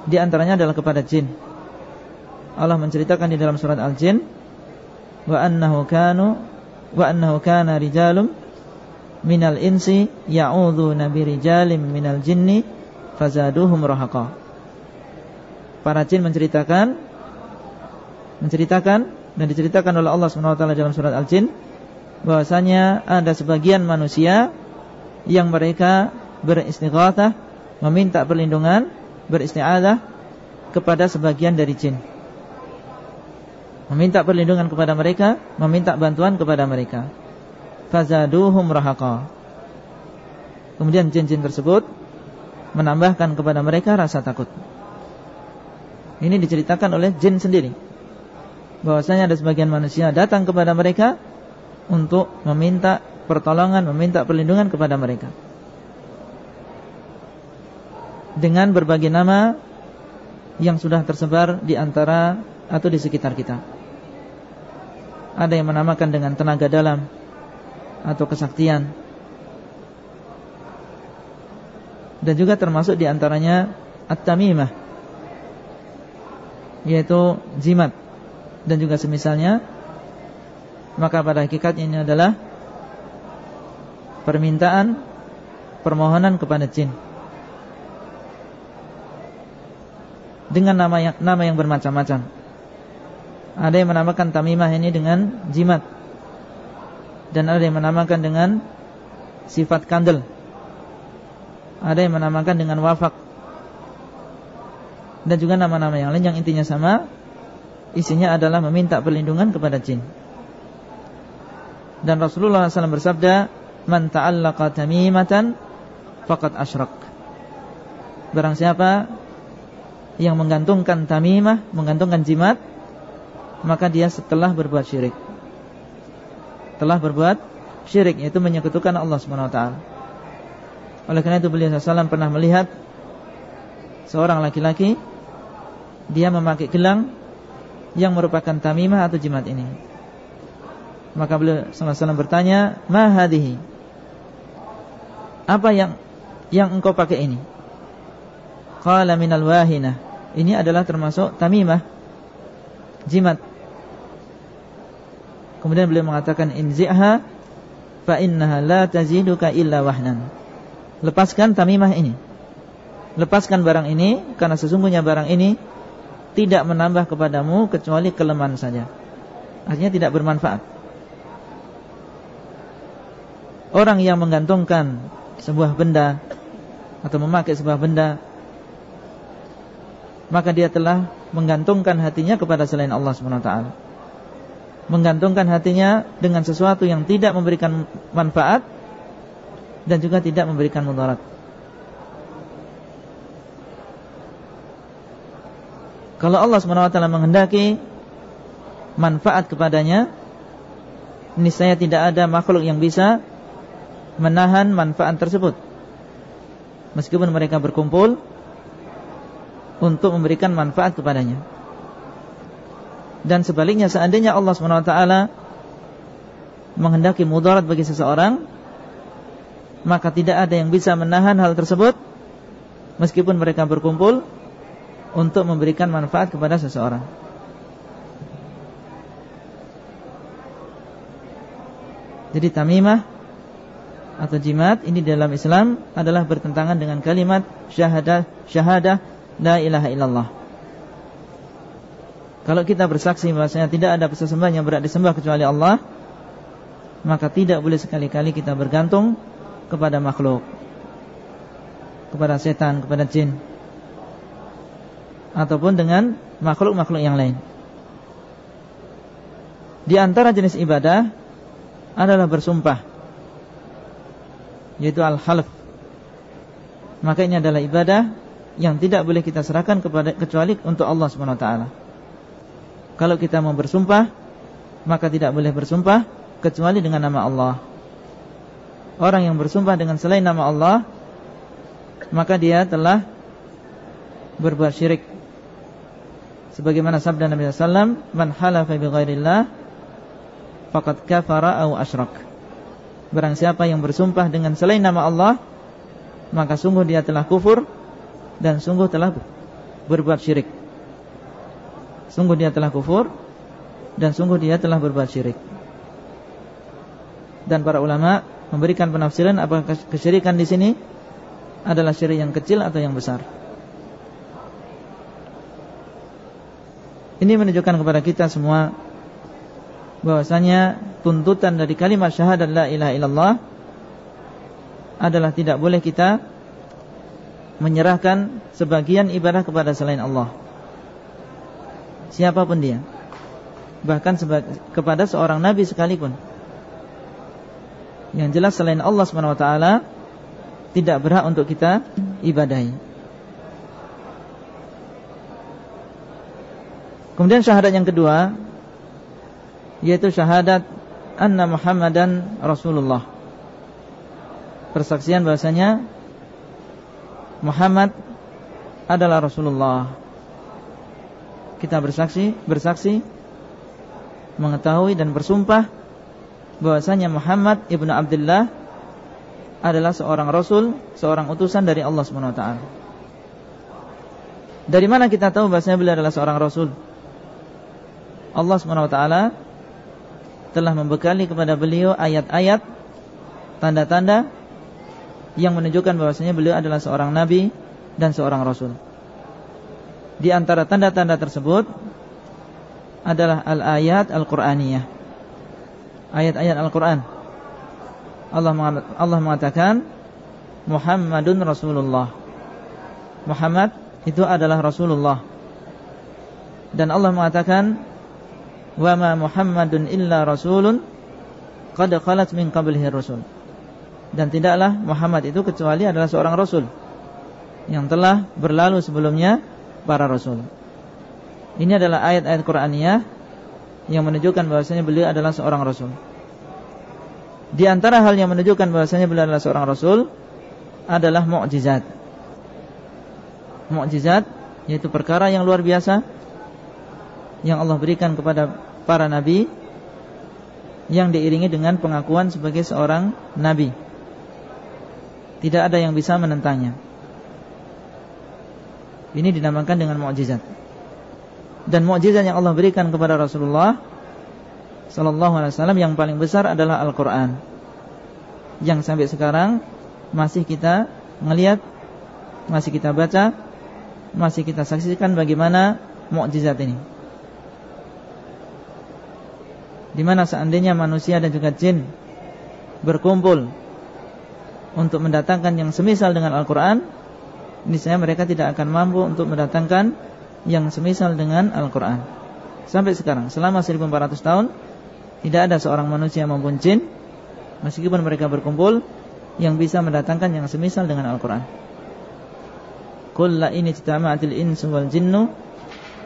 Speaker 1: Di antaranya adalah kepada jin. Allah menceritakan di dalam surat Al-Jin wa wa annahu kana rijalum minal insi ya'udzuuna birijalim minal jinni fazaduhum rahaqa. Para jin menceritakan menceritakan dan diceritakan oleh Allah SWT dalam surat Al-Jin bahwasanya ada sebagian manusia yang mereka beristighatsah meminta perlindungan beristi'adzah kepada sebagian dari jin meminta perlindungan kepada mereka, meminta bantuan kepada mereka. Fazaduhum rahaqa. Kemudian jin-jin tersebut menambahkan kepada mereka rasa takut. Ini diceritakan oleh jin sendiri. Bahwasanya ada sebagian manusia datang kepada mereka untuk meminta pertolongan, meminta perlindungan kepada mereka. Dengan berbagai nama yang sudah tersebar di antara atau di sekitar kita. Ada yang menamakan dengan tenaga dalam Atau kesaktian. Dan juga termasuk di antaranya At-tamimah Yaitu jimat. Dan juga semisalnya Maka pada hakikatnya ini adalah Permintaan Permohonan kepada jin. Dengan nama yang, nama yang bermacam-macam ada yang menamakan tamimah ini dengan jimat. Dan ada yang menamakan dengan Sifat kandel. Ada yang menamakan dengan wafak. Dan juga nama-nama yang lain yang intinya sama Isinya adalah meminta perlindungan kepada jin. Dan Rasulullah SAW bersabda Man ta'allaqa tamimatan Fakat asyrak. Barang siapa Yang menggantungkan tamimah Menggantungkan jimat maka dia setelah berbuat syirik. Telah berbuat syirik yaitu menyekutukan Allah SWT. Oleh karena itu beliau SAW pernah melihat seorang laki-laki dia memakai gelang yang merupakan tamimah atau jimat ini. Maka beliau SAW bertanya, "Ma hadhihi?" Apa yang yang engkau pakai ini? Qala minal wahinah. Ini adalah termasuk tamimah jimat. Kemudian beliau mengatakan inzi'ha fa innaha la taziduka illa wahnan. Lepaskan tamimah ini. Lepaskan barang ini karena sesungguhnya barang ini tidak menambah kepadamu kecuali kelemahan saja. Artinya tidak bermanfaat. Orang yang menggantungkan sebuah benda atau memakai sebuah benda maka dia telah menggantungkan hatinya kepada selain Allah SWT menggantungkan hatinya dengan sesuatu yang tidak memberikan manfaat dan juga tidak memberikan mudarat. Kalau Allah SWT menghendaki manfaat kepadanya niscaya tidak ada makhluk yang bisa menahan manfaat tersebut meskipun mereka berkumpul untuk memberikan manfaat kepadanya. Dan sebaliknya seandainya Allah SWT menghendaki mudarat bagi seseorang maka tidak ada yang bisa menahan hal tersebut meskipun mereka berkumpul untuk memberikan manfaat kepada seseorang. Jadi tamimah atau jimat ini dalam Islam adalah bertentangan dengan kalimat syahadah syahadah la ilaha illallah. Kalau kita bersaksi bahwasanya tidak ada sesembahan yang berat disembah kecuali Allah, maka tidak boleh sekali-kali kita bergantung kepada makhluk, kepada setan, kepada jin, ataupun dengan makhluk-makhluk yang lain. Di antara jenis ibadah adalah bersumpah yaitu al-half maka ini adalah ibadah yang tidak boleh kita serahkan kepada kecuali untuk Allah Subhanahu wa taala. Kalau kita mau bersumpah maka tidak boleh bersumpah kecuali dengan nama Allah. Orang yang bersumpah dengan selain nama Allah maka dia telah berbuat syirik. Sebagaimana sabda Nabi sallallahu man halafa bi ghairillah faqad kafara au asyrak. Barang siapa yang bersumpah dengan selain nama Allah, maka sungguh dia telah kufur dan sungguh telah berbuat syirik. Sungguh dia telah kufur dan sungguh dia telah berbuat syirik. Dan para ulama memberikan penafsiran apakah kesyirikan di sini adalah syirik yang kecil atau yang besar. Ini menunjukkan kepada kita semua bahwasanya tuntutan dari kalimat syahadat la ilaha illallah adalah tidak boleh kita menyerahkan sebagian ibadah kepada selain Allah. Siapa pun dia. Bahkan kepada seorang nabi sekalipun. Yang jelas selain Allah SWT tidak berhak untuk kita ibadahi. Kemudian syahadat yang kedua yaitu syahadat anna Muhammadan Rasulullah. Persaksian bahasanya Muhammad adalah Rasulullah. Kita bersaksi, bersaksi mengetahui dan bersumpah bahwasanya Muhammad ibnu Abdullah adalah seorang rasul, seorang utusan dari Allah Subhanahu wa taala. Dari mana kita tahu bahwasanya beliau adalah seorang rasul? Allah Subhanahu wa taala telah membekali kepada beliau ayat-ayat tanda-tanda yang menunjukkan bahwasanya beliau adalah seorang nabi dan seorang rasul. Di antara tanda-tanda tersebut adalah al-ayat al-Qur'aniyah. Ayat-ayat Al-Qur'an. Allah Allah mengatakan Muhammadun Rasulullah. Muhammad itu adalah Rasulullah. Dan Allah mengatakan wa ma Muhammadun illa rasulun qad khalat min qablihi rasul. Dan tidaklah Muhammad itu kecuali adalah seorang rasul yang telah berlalu sebelumnya para rasul. Ini adalah ayat-ayat Qur'aniyah yang menunjukkan bahwasanya beliau adalah seorang rasul. Di antara hal yang menunjukkan bahwasanya beliau adalah seorang rasul adalah mukjizat. Mukjizat yaitu perkara yang luar biasa yang Allah berikan kepada para nabi yang diiringi dengan pengakuan sebagai seorang nabi. Tidak ada yang bisa menentangnya. Ini dinamakan dengan mukjizat. Dan mukjizat yang Allah berikan kepada Rasulullah sallallahu alaihi wasallam yang paling besar adalah Al-Qur'an. Yang sampai sekarang masih kita melihat, masih kita baca, masih kita saksikan bagaimana mukjizat ini di mana seandainya manusia dan juga jin berkumpul untuk mendatangkan yang semisal dengan Al-Quran, niscaya mereka tidak akan mampu untuk mendatangkan yang semisal dengan Al-Quran. Sampai sekarang, selama 1400 tahun, tidak ada seorang manusia maupun jin, meskipun mereka berkumpul, yang bisa mendatangkan yang semisal dengan Al-Quran. Kulla ini citama'atil insu wal jinnu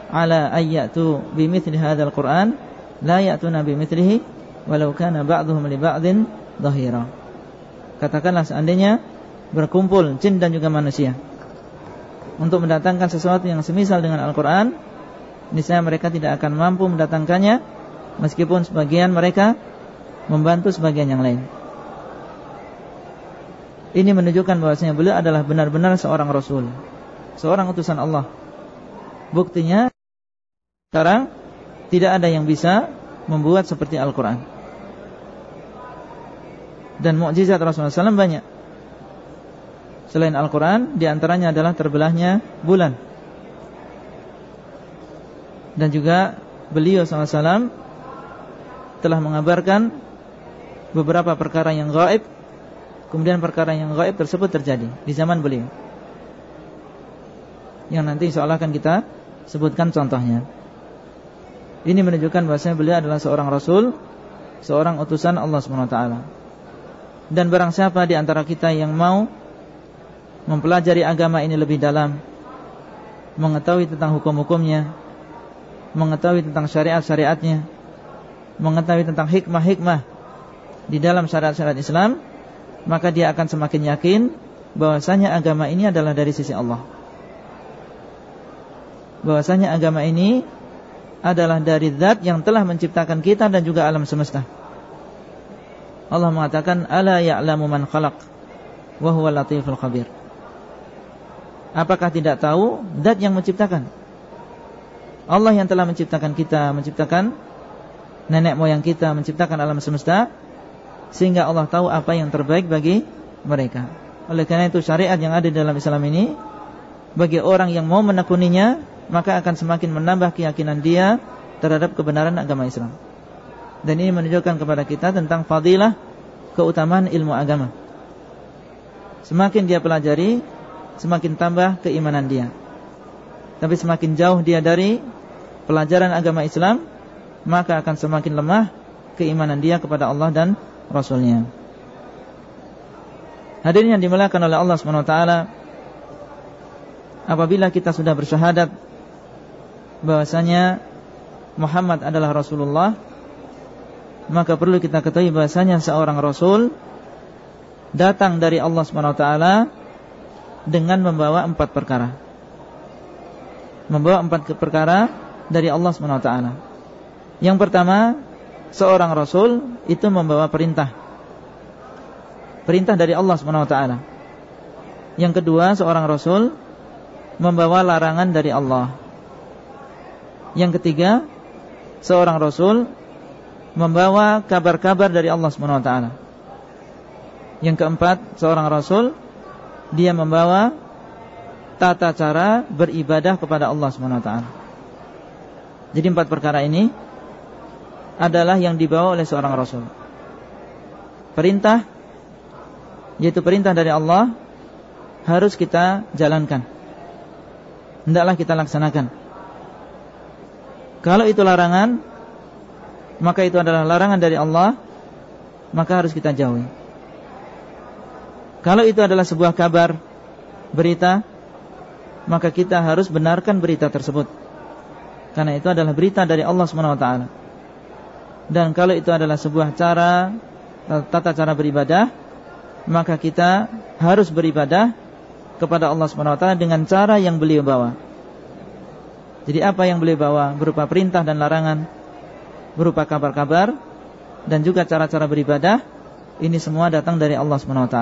Speaker 1: ala ayyatu bimithli hadal Quran la ya'tuna bimithlihi walau kana ba'dhum li ba'dhin dhahira. Katakanlah seandainya berkumpul jin dan juga manusia untuk mendatangkan sesuatu yang semisal dengan Al-Qur'an, niscaya mereka tidak akan mampu mendatangkannya meskipun sebagian mereka membantu sebagian yang lain. Ini menunjukkan bahwasanya beliau adalah benar-benar seorang rasul, seorang utusan Allah. Buktinya sekarang tidak ada yang bisa membuat seperti Al-Qur'an. Dan mukjizat Rasulullah SAW banyak. Selain Al-Quran di antaranya adalah terbelahnya bulan. Dan juga beliau SAW Telah mengabarkan Beberapa perkara yang gaib. Kemudian perkara yang gaib tersebut terjadi Di zaman beliau. Yang nanti seolah akan kita Sebutkan contohnya. Ini menunjukkan bahasanya beliau adalah seorang Rasul Seorang utusan Allah SWT Dan barang siapa di antara kita yang mau mempelajari agama ini lebih dalam, mengetahui tentang hukum-hukumnya, mengetahui tentang syariat-syariatnya, mengetahui tentang hikmah-hikmah di dalam syariat-syariat Islam, maka dia akan semakin yakin bahwasanya agama ini adalah dari sisi Allah. Bahwasanya agama ini adalah dari zat yang telah menciptakan kita dan juga alam semesta. Allah mengatakan ala ya'lamu man khalaq wa huwa latiful. Apakah tidak tahu Dat yang menciptakan? Allah yang telah menciptakan kita Menciptakan nenek moyang kita Menciptakan alam semesta Sehingga Allah tahu apa yang terbaik bagi mereka. Oleh karena itu syariat yang ada dalam Islam ini Bagi orang yang mau menekuninya Maka akan semakin menambah keyakinan dia Terhadap kebenaran agama Islam Dan ini menunjukkan kepada kita Tentang fadilah keutamaan ilmu agama Semakin dia pelajari semakin tambah keimanan dia. Tapi semakin jauh dia dari pelajaran agama Islam, maka akan semakin lemah keimanan dia kepada Allah dan Rasulnya. Hadirin yang dimuliakan oleh Allah SWT Apabila kita sudah bersyahadat bahwasanya Muhammad adalah Rasulullah Maka perlu kita ketahui bahwasanya seorang Rasul Datang dari Allah SWT dengan membawa empat perkara. Membawa empat perkara dari Allah SWT. Yang pertama, seorang Rasul itu membawa perintah. Perintah dari Allah SWT. Yang kedua, seorang Rasul membawa larangan dari Allah. Yang ketiga, seorang Rasul membawa kabar-kabar dari Allah SWT. Yang keempat, seorang Rasul dia membawa tata cara beribadah kepada Allah SWT. Jadi empat perkara ini adalah yang dibawa oleh seorang Rasul. Perintah, yaitu perintah dari Allah, harus kita jalankan. Hendaklah kita laksanakan. Kalau itu larangan, maka itu adalah larangan dari Allah, maka harus kita jauhi. Kalau itu adalah sebuah kabar Berita Maka kita harus benarkan berita tersebut. Karena itu adalah berita dari Allah SWT Dan kalau itu adalah sebuah cara Tata cara beribadah Maka kita harus beribadah Kepada Allah SWT Dengan cara yang beliau bawa. Jadi apa yang beliau bawa Berupa perintah dan larangan Berupa kabar-kabar Dan juga cara-cara beribadah Ini semua datang dari Allah SWT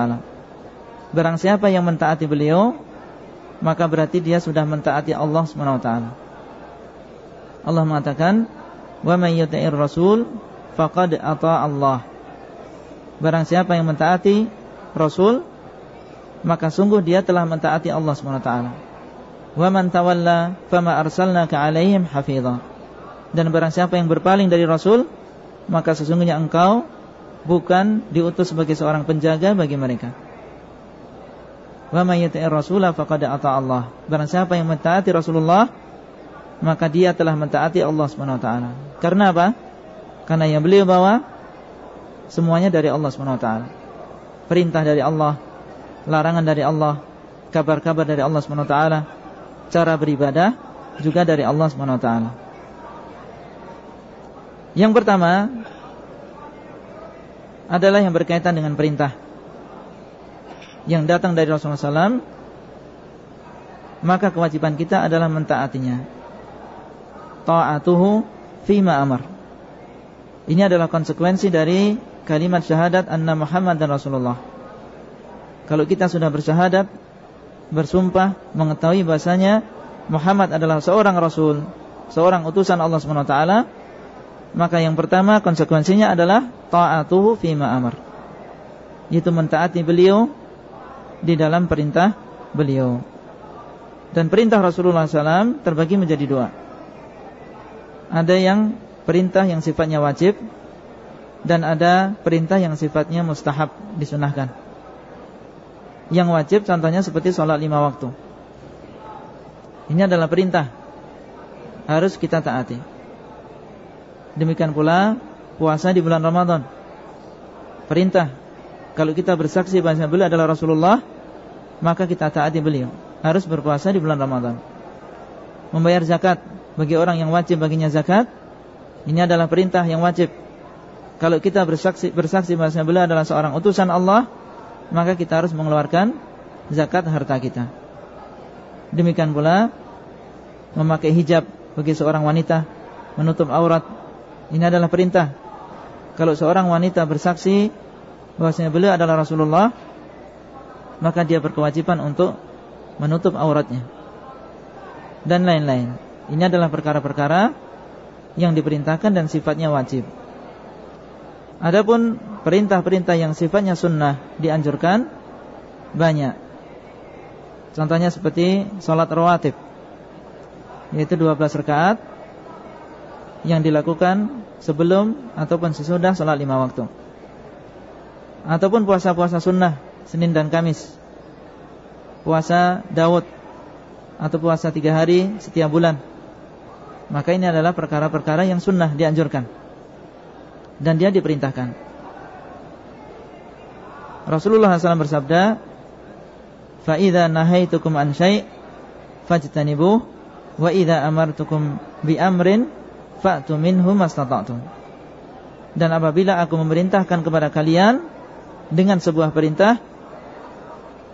Speaker 1: Barang siapa yang mentaati beliau Maka berarti dia sudah mentaati Allah SWT Allah mengatakan Wa man yuta'ir rasul Faqad ata Allah. Barang siapa yang mentaati Rasul Maka sungguh dia telah mentaati Allah SWT Wa man tawalla Fama arsalnaka alaihim hafidha Dan barang siapa yang berpaling dari Rasul Maka sesungguhnya engkau Bukan diutus sebagai seorang penjaga bagi mereka Wa may rasula faqad Allah. Barang siapa yang mentaati Rasulullah, maka dia telah mentaati Allah taala. Karena apa? Karena yang beliau bawa semuanya dari Allah taala. Perintah dari Allah, larangan dari Allah, kabar-kabar dari Allah taala, cara beribadah juga dari Allah taala. Yang pertama adalah yang berkaitan dengan perintah yang datang dari Rasulullah SAW, maka kewajiban kita adalah mentaatinya. Ta'atuhu fima amar. Ini adalah konsekuensi dari kalimat syahadat anna Muhammad dan Rasulullah. Kalau kita sudah bersyahadat, bersumpah, mengetahui bahasanya Muhammad adalah seorang Rasul, seorang utusan Allah SWT, maka yang pertama konsekuensinya adalah ta'atuhu fima amar. Yaitu mentaati beliau di dalam perintah beliau. Dan perintah Rasulullah SAW terbagi menjadi dua. Ada yang perintah yang sifatnya wajib dan ada perintah yang sifatnya mustahab disunahkan. Yang wajib contohnya seperti sholat lima waktu. Ini adalah perintah harus kita taati. Demikian pula puasa di bulan Ramadan. Perintah. Kalau kita bersaksi bahwa beliau adalah Rasulullah, maka kita taati beliau. Harus berpuasa di bulan Ramadan. Membayar zakat bagi orang yang wajib baginya zakat, ini adalah perintah yang wajib. Kalau kita bersaksi bersaksi bahwa beliau adalah seorang utusan Allah, maka kita harus mengeluarkan zakat harta kita. Demikian pula memakai hijab bagi seorang wanita, menutup aurat ini adalah perintah. Kalau seorang wanita bersaksi bahwasanya beliau adalah Rasulullah, maka dia berkewajiban untuk menutup auratnya. Dan lain-lain. Ini adalah perkara-perkara yang diperintahkan dan sifatnya wajib. Adapun perintah-perintah yang sifatnya sunnah dianjurkan banyak. Contohnya seperti sholat rawatib yaitu 12 rakaat yang dilakukan sebelum ataupun sesudah sholat lima waktu. Ataupun puasa-puasa sunnah Senin dan Kamis. Puasa Daud Atau puasa tiga hari setiap bulan. Maka ini adalah perkara-perkara yang sunnah dianjurkan. Dan dia diperintahkan. Rasulullah SAW bersabda Fa'idha nahaitukum an syai' Fajtanibuh Wa amartukum bi amrin fa'tu minhu mastata'tum. Dan apabila aku memerintahkan kepada kalian dengan sebuah perintah,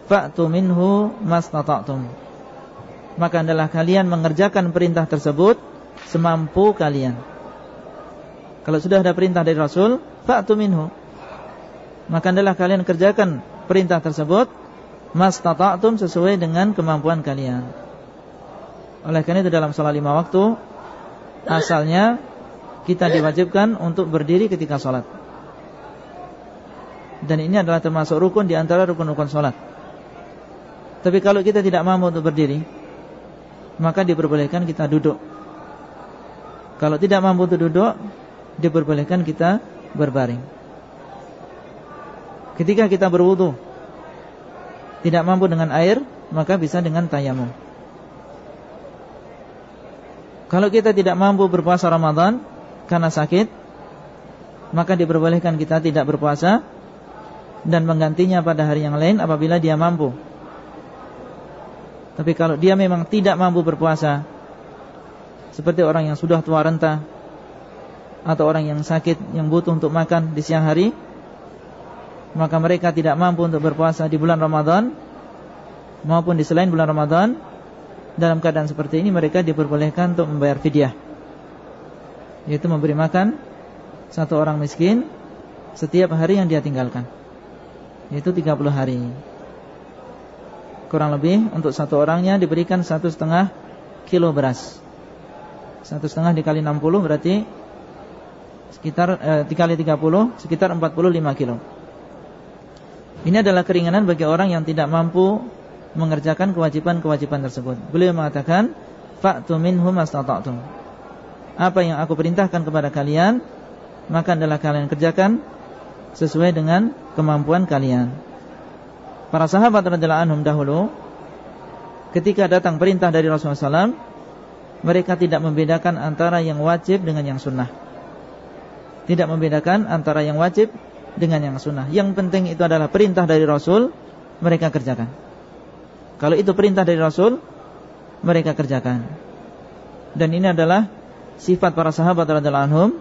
Speaker 1: fa'tu minhu mastata'tum. Maka adalah kalian mengerjakan perintah tersebut semampu kalian. Kalau sudah ada perintah dari Rasul, fa'tu minhu. Maka adalah kalian kerjakan perintah tersebut mastata'tum sesuai dengan kemampuan kalian. Oleh karena itu dalam salat lima waktu asalnya kita diwajibkan untuk berdiri ketika sholat. Dan ini adalah termasuk rukun di antara rukun-rukun sholat. Tapi kalau kita tidak mampu untuk berdiri, maka diperbolehkan kita duduk. Kalau tidak mampu untuk duduk, diperbolehkan kita berbaring. Ketika kita berwudu, tidak mampu dengan air, maka bisa dengan tayamum. Kalau kita tidak mampu berpuasa Ramadan karena sakit, maka diperbolehkan kita tidak berpuasa dan menggantinya pada hari yang lain apabila dia mampu. Tapi kalau dia memang tidak mampu berpuasa, seperti orang yang sudah tua renta atau orang yang sakit yang butuh untuk makan di siang hari, maka mereka tidak mampu untuk berpuasa di bulan Ramadan maupun di selain bulan Ramadan, dalam keadaan seperti ini mereka diperbolehkan untuk membayar fidyah. Yaitu memberi makan satu orang miskin setiap hari yang dia tinggalkan. Yaitu 30 hari. Kurang lebih untuk satu orangnya diberikan satu setengah kilo beras. Satu setengah dikali 60 berarti sekitar eh, dikali 30 sekitar 45 kilo. Ini adalah keringanan bagi orang yang tidak mampu mengerjakan kewajiban-kewajiban tersebut. Beliau mengatakan, "Fa'tu minhum mastata'tum." Apa yang aku perintahkan kepada kalian, maka adalah kalian kerjakan sesuai dengan kemampuan kalian. Para sahabat radhiyallahu anhum dahulu ketika datang perintah dari Rasulullah SAW, mereka tidak membedakan antara yang wajib dengan yang sunnah. Tidak membedakan antara yang wajib dengan yang sunnah. Yang penting itu adalah perintah dari Rasul, mereka kerjakan. Kalau itu perintah dari Rasul Mereka kerjakan Dan ini adalah Sifat para sahabat radhiyallahu anhum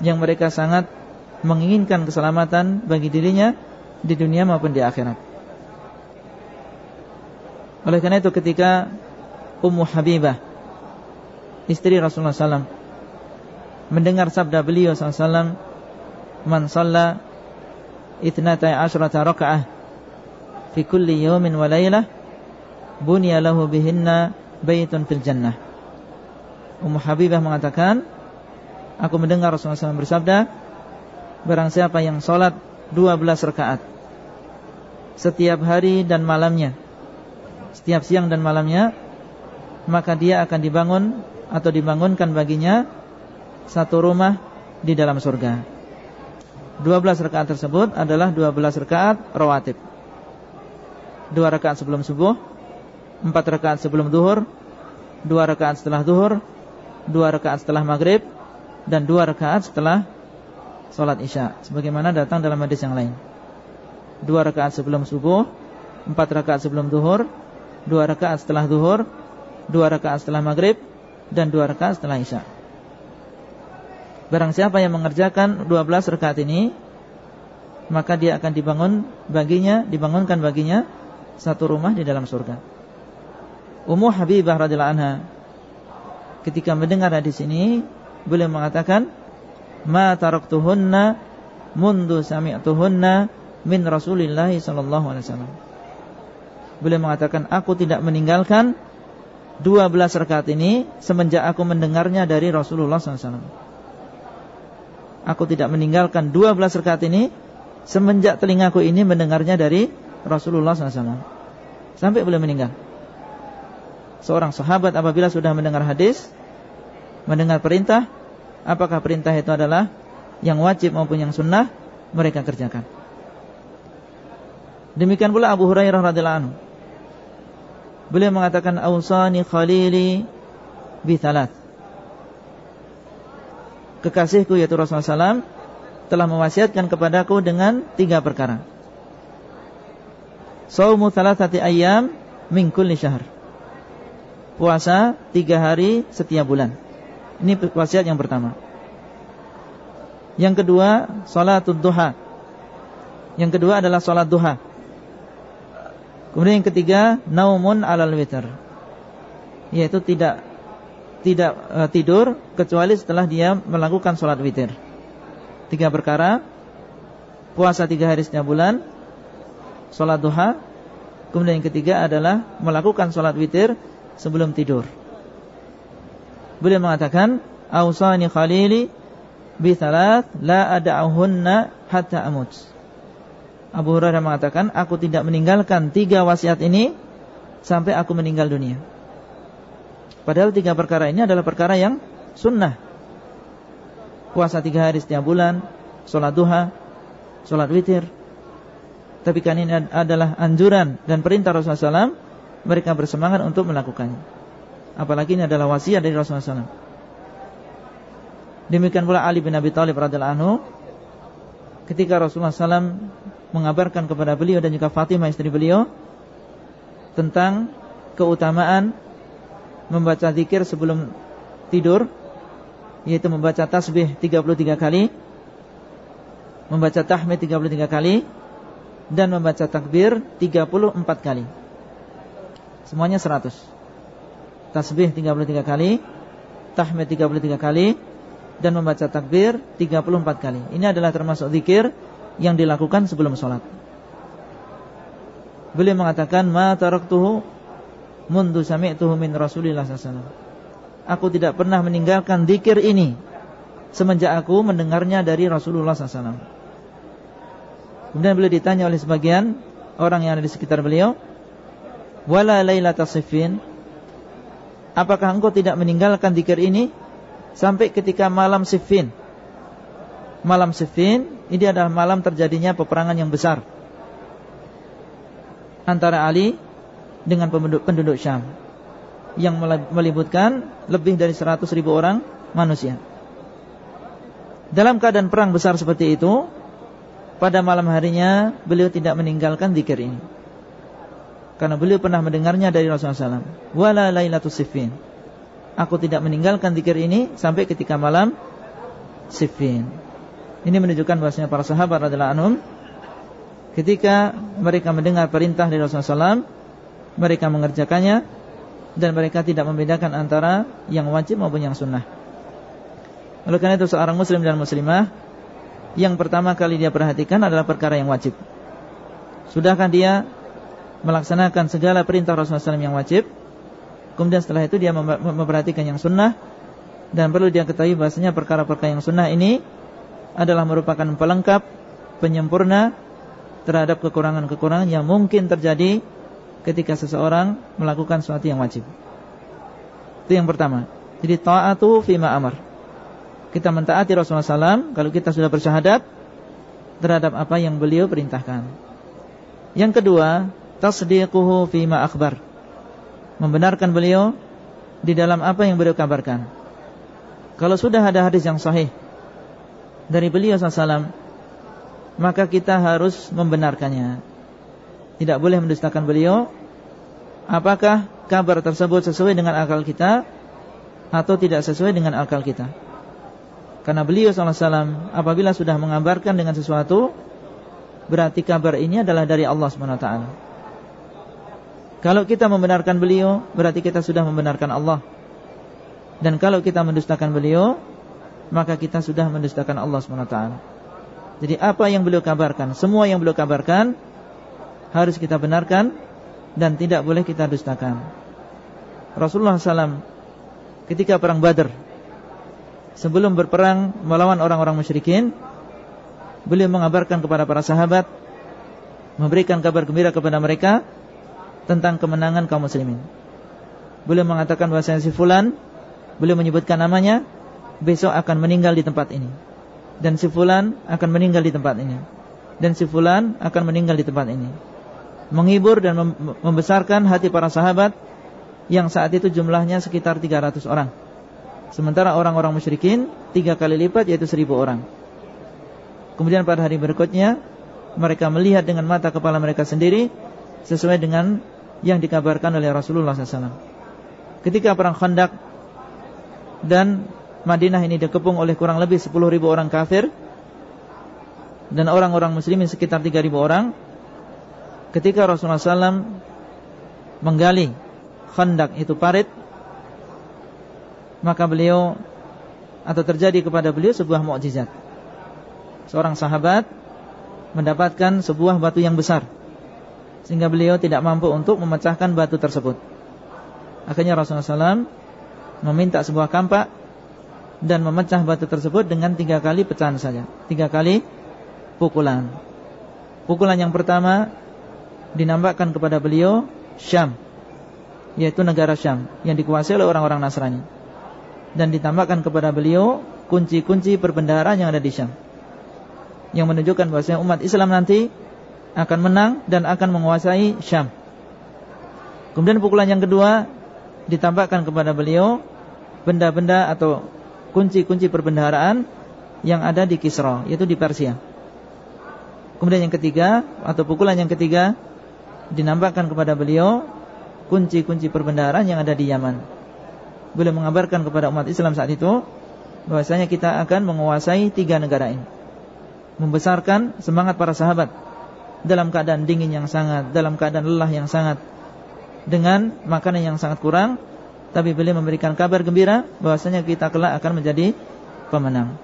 Speaker 1: yang mereka sangat menginginkan keselamatan bagi dirinya di dunia maupun di akhirat. Oleh karena itu ketika Ummu Habibah istri Rasulullah SAW mendengar sabda beliau SAW man salla ithnata asyrata raka'ah fi kulli yawmin wa laylah bunya lahu bihinna baitun fil jannah Ummu Habibah mengatakan aku mendengar Rasulullah SAW bersabda barang siapa yang salat 12 rakaat setiap hari dan malamnya setiap siang dan malamnya maka dia akan dibangun atau dibangunkan baginya satu rumah di dalam surga. 12 rakaat tersebut adalah 12 rakaat rawatib. 2 rakaat sebelum subuh, 4 rakaat sebelum duhur, 2 rakaat setelah duhur, 2 rakaat setelah maghrib, dan 2 rakaat setelah sholat isya. Sebagaimana datang dalam hadis yang lain. 2 rakaat sebelum subuh, 4 rakaat sebelum duhur, dua rakaat setelah zuhur, dua rakaat setelah maghrib, dan dua rakaat setelah isya. Barang siapa yang mengerjakan 12 rakaat ini, maka dia akan dibangun baginya, dibangunkan baginya satu rumah di dalam surga. Ummu Habibah radhiyallahu anha ketika mendengar hadis ini, beliau mengatakan, "Ma taraktuhunna mundu sami'tuhunna min Rasulillah sallallahu alaihi wasallam." Beliau mengatakan aku tidak meninggalkan 12 rakaat ini semenjak aku mendengarnya dari Rasulullah SAW. Aku tidak meninggalkan 12 rakaat ini semenjak telingaku ini mendengarnya dari Rasulullah SAW. Sampai beliau meninggal. Seorang sahabat apabila sudah mendengar hadis, mendengar perintah, apakah perintah itu adalah yang wajib maupun yang sunnah, mereka kerjakan. Demikian pula Abu Hurairah radhiyallahu anhu. Beliau mengatakan ausani khalili bi thalath. Kekasihku yaitu Rasulullah SAW telah mewasiatkan kepadaku dengan tiga perkara. Saumu thalathati ayyam min kulli syahr. Puasa tiga hari setiap bulan. Ini wasiat yang pertama. Yang kedua, salatul duha. Yang kedua adalah salat duha. Kemudian yang ketiga, naumun alal witr. Yaitu tidak tidak uh, tidur kecuali setelah dia melakukan sholat witir. Tiga perkara: puasa tiga hari setiap bulan, sholat duha. Kemudian yang ketiga adalah melakukan sholat witir sebelum tidur. Beliau mengatakan, "Ausani khalili bi thalath la ada'uhunna hatta amut." Abu Hurairah mengatakan, aku tidak meninggalkan tiga wasiat ini sampai aku meninggal dunia. Padahal tiga perkara ini adalah perkara yang sunnah. Puasa tiga hari setiap bulan, sholat duha, sholat witir. Tapi kan ini adalah anjuran dan perintah Rasulullah SAW, mereka bersemangat untuk melakukannya. Apalagi ini adalah wasiat dari Rasulullah SAW. Demikian pula Ali bin Abi Thalib radhiyallahu anhu ketika Rasulullah SAW mengabarkan kepada beliau dan juga Fatimah istri beliau tentang keutamaan membaca zikir sebelum tidur yaitu membaca tasbih 33 kali membaca tahmid 33 kali dan membaca takbir 34 kali semuanya 100 tasbih 33 kali tahmid 33 kali dan membaca takbir 34 kali ini adalah termasuk zikir yang dilakukan sebelum sholat. Beliau mengatakan, Ma taraktuhu mundu sami'tuhu min Rasulillah SAW. Aku tidak pernah meninggalkan dikir ini semenjak aku mendengarnya dari Rasulullah SAW. Kemudian beliau ditanya oleh sebagian orang yang ada di sekitar beliau, Wala lailata sifin, apakah engkau tidak meninggalkan dikir ini sampai ketika malam sifin? Malam sifin ini adalah malam terjadinya peperangan yang besar antara Ali dengan penduduk, penduduk Syam yang melibatkan lebih dari 100 ribu orang manusia. Dalam keadaan perang besar seperti itu, pada malam harinya beliau tidak meninggalkan zikir ini. Karena beliau pernah mendengarnya dari Rasulullah SAW. Wala lailatul sifin. Aku tidak meninggalkan zikir ini sampai ketika malam Siffin. Ini menunjukkan bahasanya para sahabat adalah anum ketika mereka mendengar perintah dari Rasulullah SAW, mereka mengerjakannya dan mereka tidak membedakan antara yang wajib maupun yang sunnah. Oleh karena itu seorang muslim dan muslimah yang pertama kali dia perhatikan adalah perkara yang wajib. Sudahkah dia melaksanakan segala perintah Rasulullah SAW yang wajib? Kemudian setelah itu dia memperhatikan yang sunnah dan perlu dia ketahui bahasanya perkara-perkara yang sunnah ini adalah merupakan pelengkap, penyempurna terhadap kekurangan-kekurangan yang mungkin terjadi ketika seseorang melakukan sesuatu yang wajib. Itu yang pertama. Jadi ta'atu fima amar. Kita mentaati Rasulullah SAW kalau kita sudah bersyahadat terhadap apa yang beliau perintahkan. Yang kedua, tasdiquhu fima akhbar. Membenarkan beliau di dalam apa yang beliau kabarkan. Kalau sudah ada hadis yang sahih dari beliau SAW, maka kita harus membenarkannya. Tidak boleh mendustakan beliau. Apakah kabar tersebut sesuai dengan akal kita atau tidak sesuai dengan akal kita? Karena beliau SAW apabila sudah mengabarkan dengan sesuatu Berarti kabar ini adalah dari Allah SWT Kalau kita membenarkan beliau Berarti kita sudah membenarkan Allah. Dan kalau kita mendustakan beliau Maka kita sudah mendustakan Allah SWT Jadi apa yang beliau kabarkan Semua yang beliau kabarkan Harus kita benarkan Dan tidak boleh kita dustakan. Rasulullah SAW Ketika perang Badr sebelum berperang melawan orang-orang musyrikin beliau mengabarkan kepada para sahabat memberikan kabar gembira kepada mereka tentang kemenangan kaum muslimin. Beliau mengatakan bahwa si fulan beliau menyebutkan namanya besok akan meninggal di tempat ini. Dan si fulan akan meninggal di tempat ini. Dan si fulan akan meninggal di tempat ini. Menghibur dan membesarkan hati para sahabat yang saat itu jumlahnya sekitar 300 orang Sementara orang-orang musyrikin tiga kali lipat yaitu seribu orang. Kemudian pada hari berikutnya mereka melihat dengan mata kepala mereka sendiri sesuai dengan yang dikabarkan oleh Rasulullah SAW. Ketika perang Khandaq dan Madinah ini dikepung oleh kurang lebih 10 ribu orang kafir dan orang-orang muslimin sekitar 3 ribu orang. Ketika Rasulullah SAW menggali Khandaq itu parit maka beliau atau terjadi kepada beliau sebuah mukjizat. Seorang sahabat mendapatkan sebuah batu yang besar sehingga beliau tidak mampu untuk memecahkan batu tersebut. Akhirnya Rasulullah SAW meminta sebuah kampak dan memecah batu tersebut dengan tiga kali pecahan saja, tiga kali pukulan. Pukulan yang pertama dinambahkan kepada beliau Syam, yaitu negara Syam yang dikuasai oleh orang-orang Nasrani dan ditambahkan kepada beliau kunci-kunci perbendaharaan yang ada di Syam. Yang menunjukkan bahwasanya umat Islam nanti akan menang dan akan menguasai Syam. Kemudian pukulan yang kedua ditambahkan kepada beliau benda-benda atau kunci-kunci perbendaharaan yang ada di Kisra, yaitu di Persia. Kemudian yang ketiga atau pukulan yang ketiga dinambahkan kepada beliau kunci-kunci perbendaharaan yang ada di Yaman beliau mengabarkan kepada umat Islam saat itu bahwasanya kita akan menguasai tiga negara ini. Membesarkan semangat para sahabat dalam keadaan dingin yang sangat, dalam keadaan lelah yang sangat, dengan makanan yang sangat kurang, tapi beliau memberikan kabar gembira bahwasanya kita kelak akan menjadi pemenang.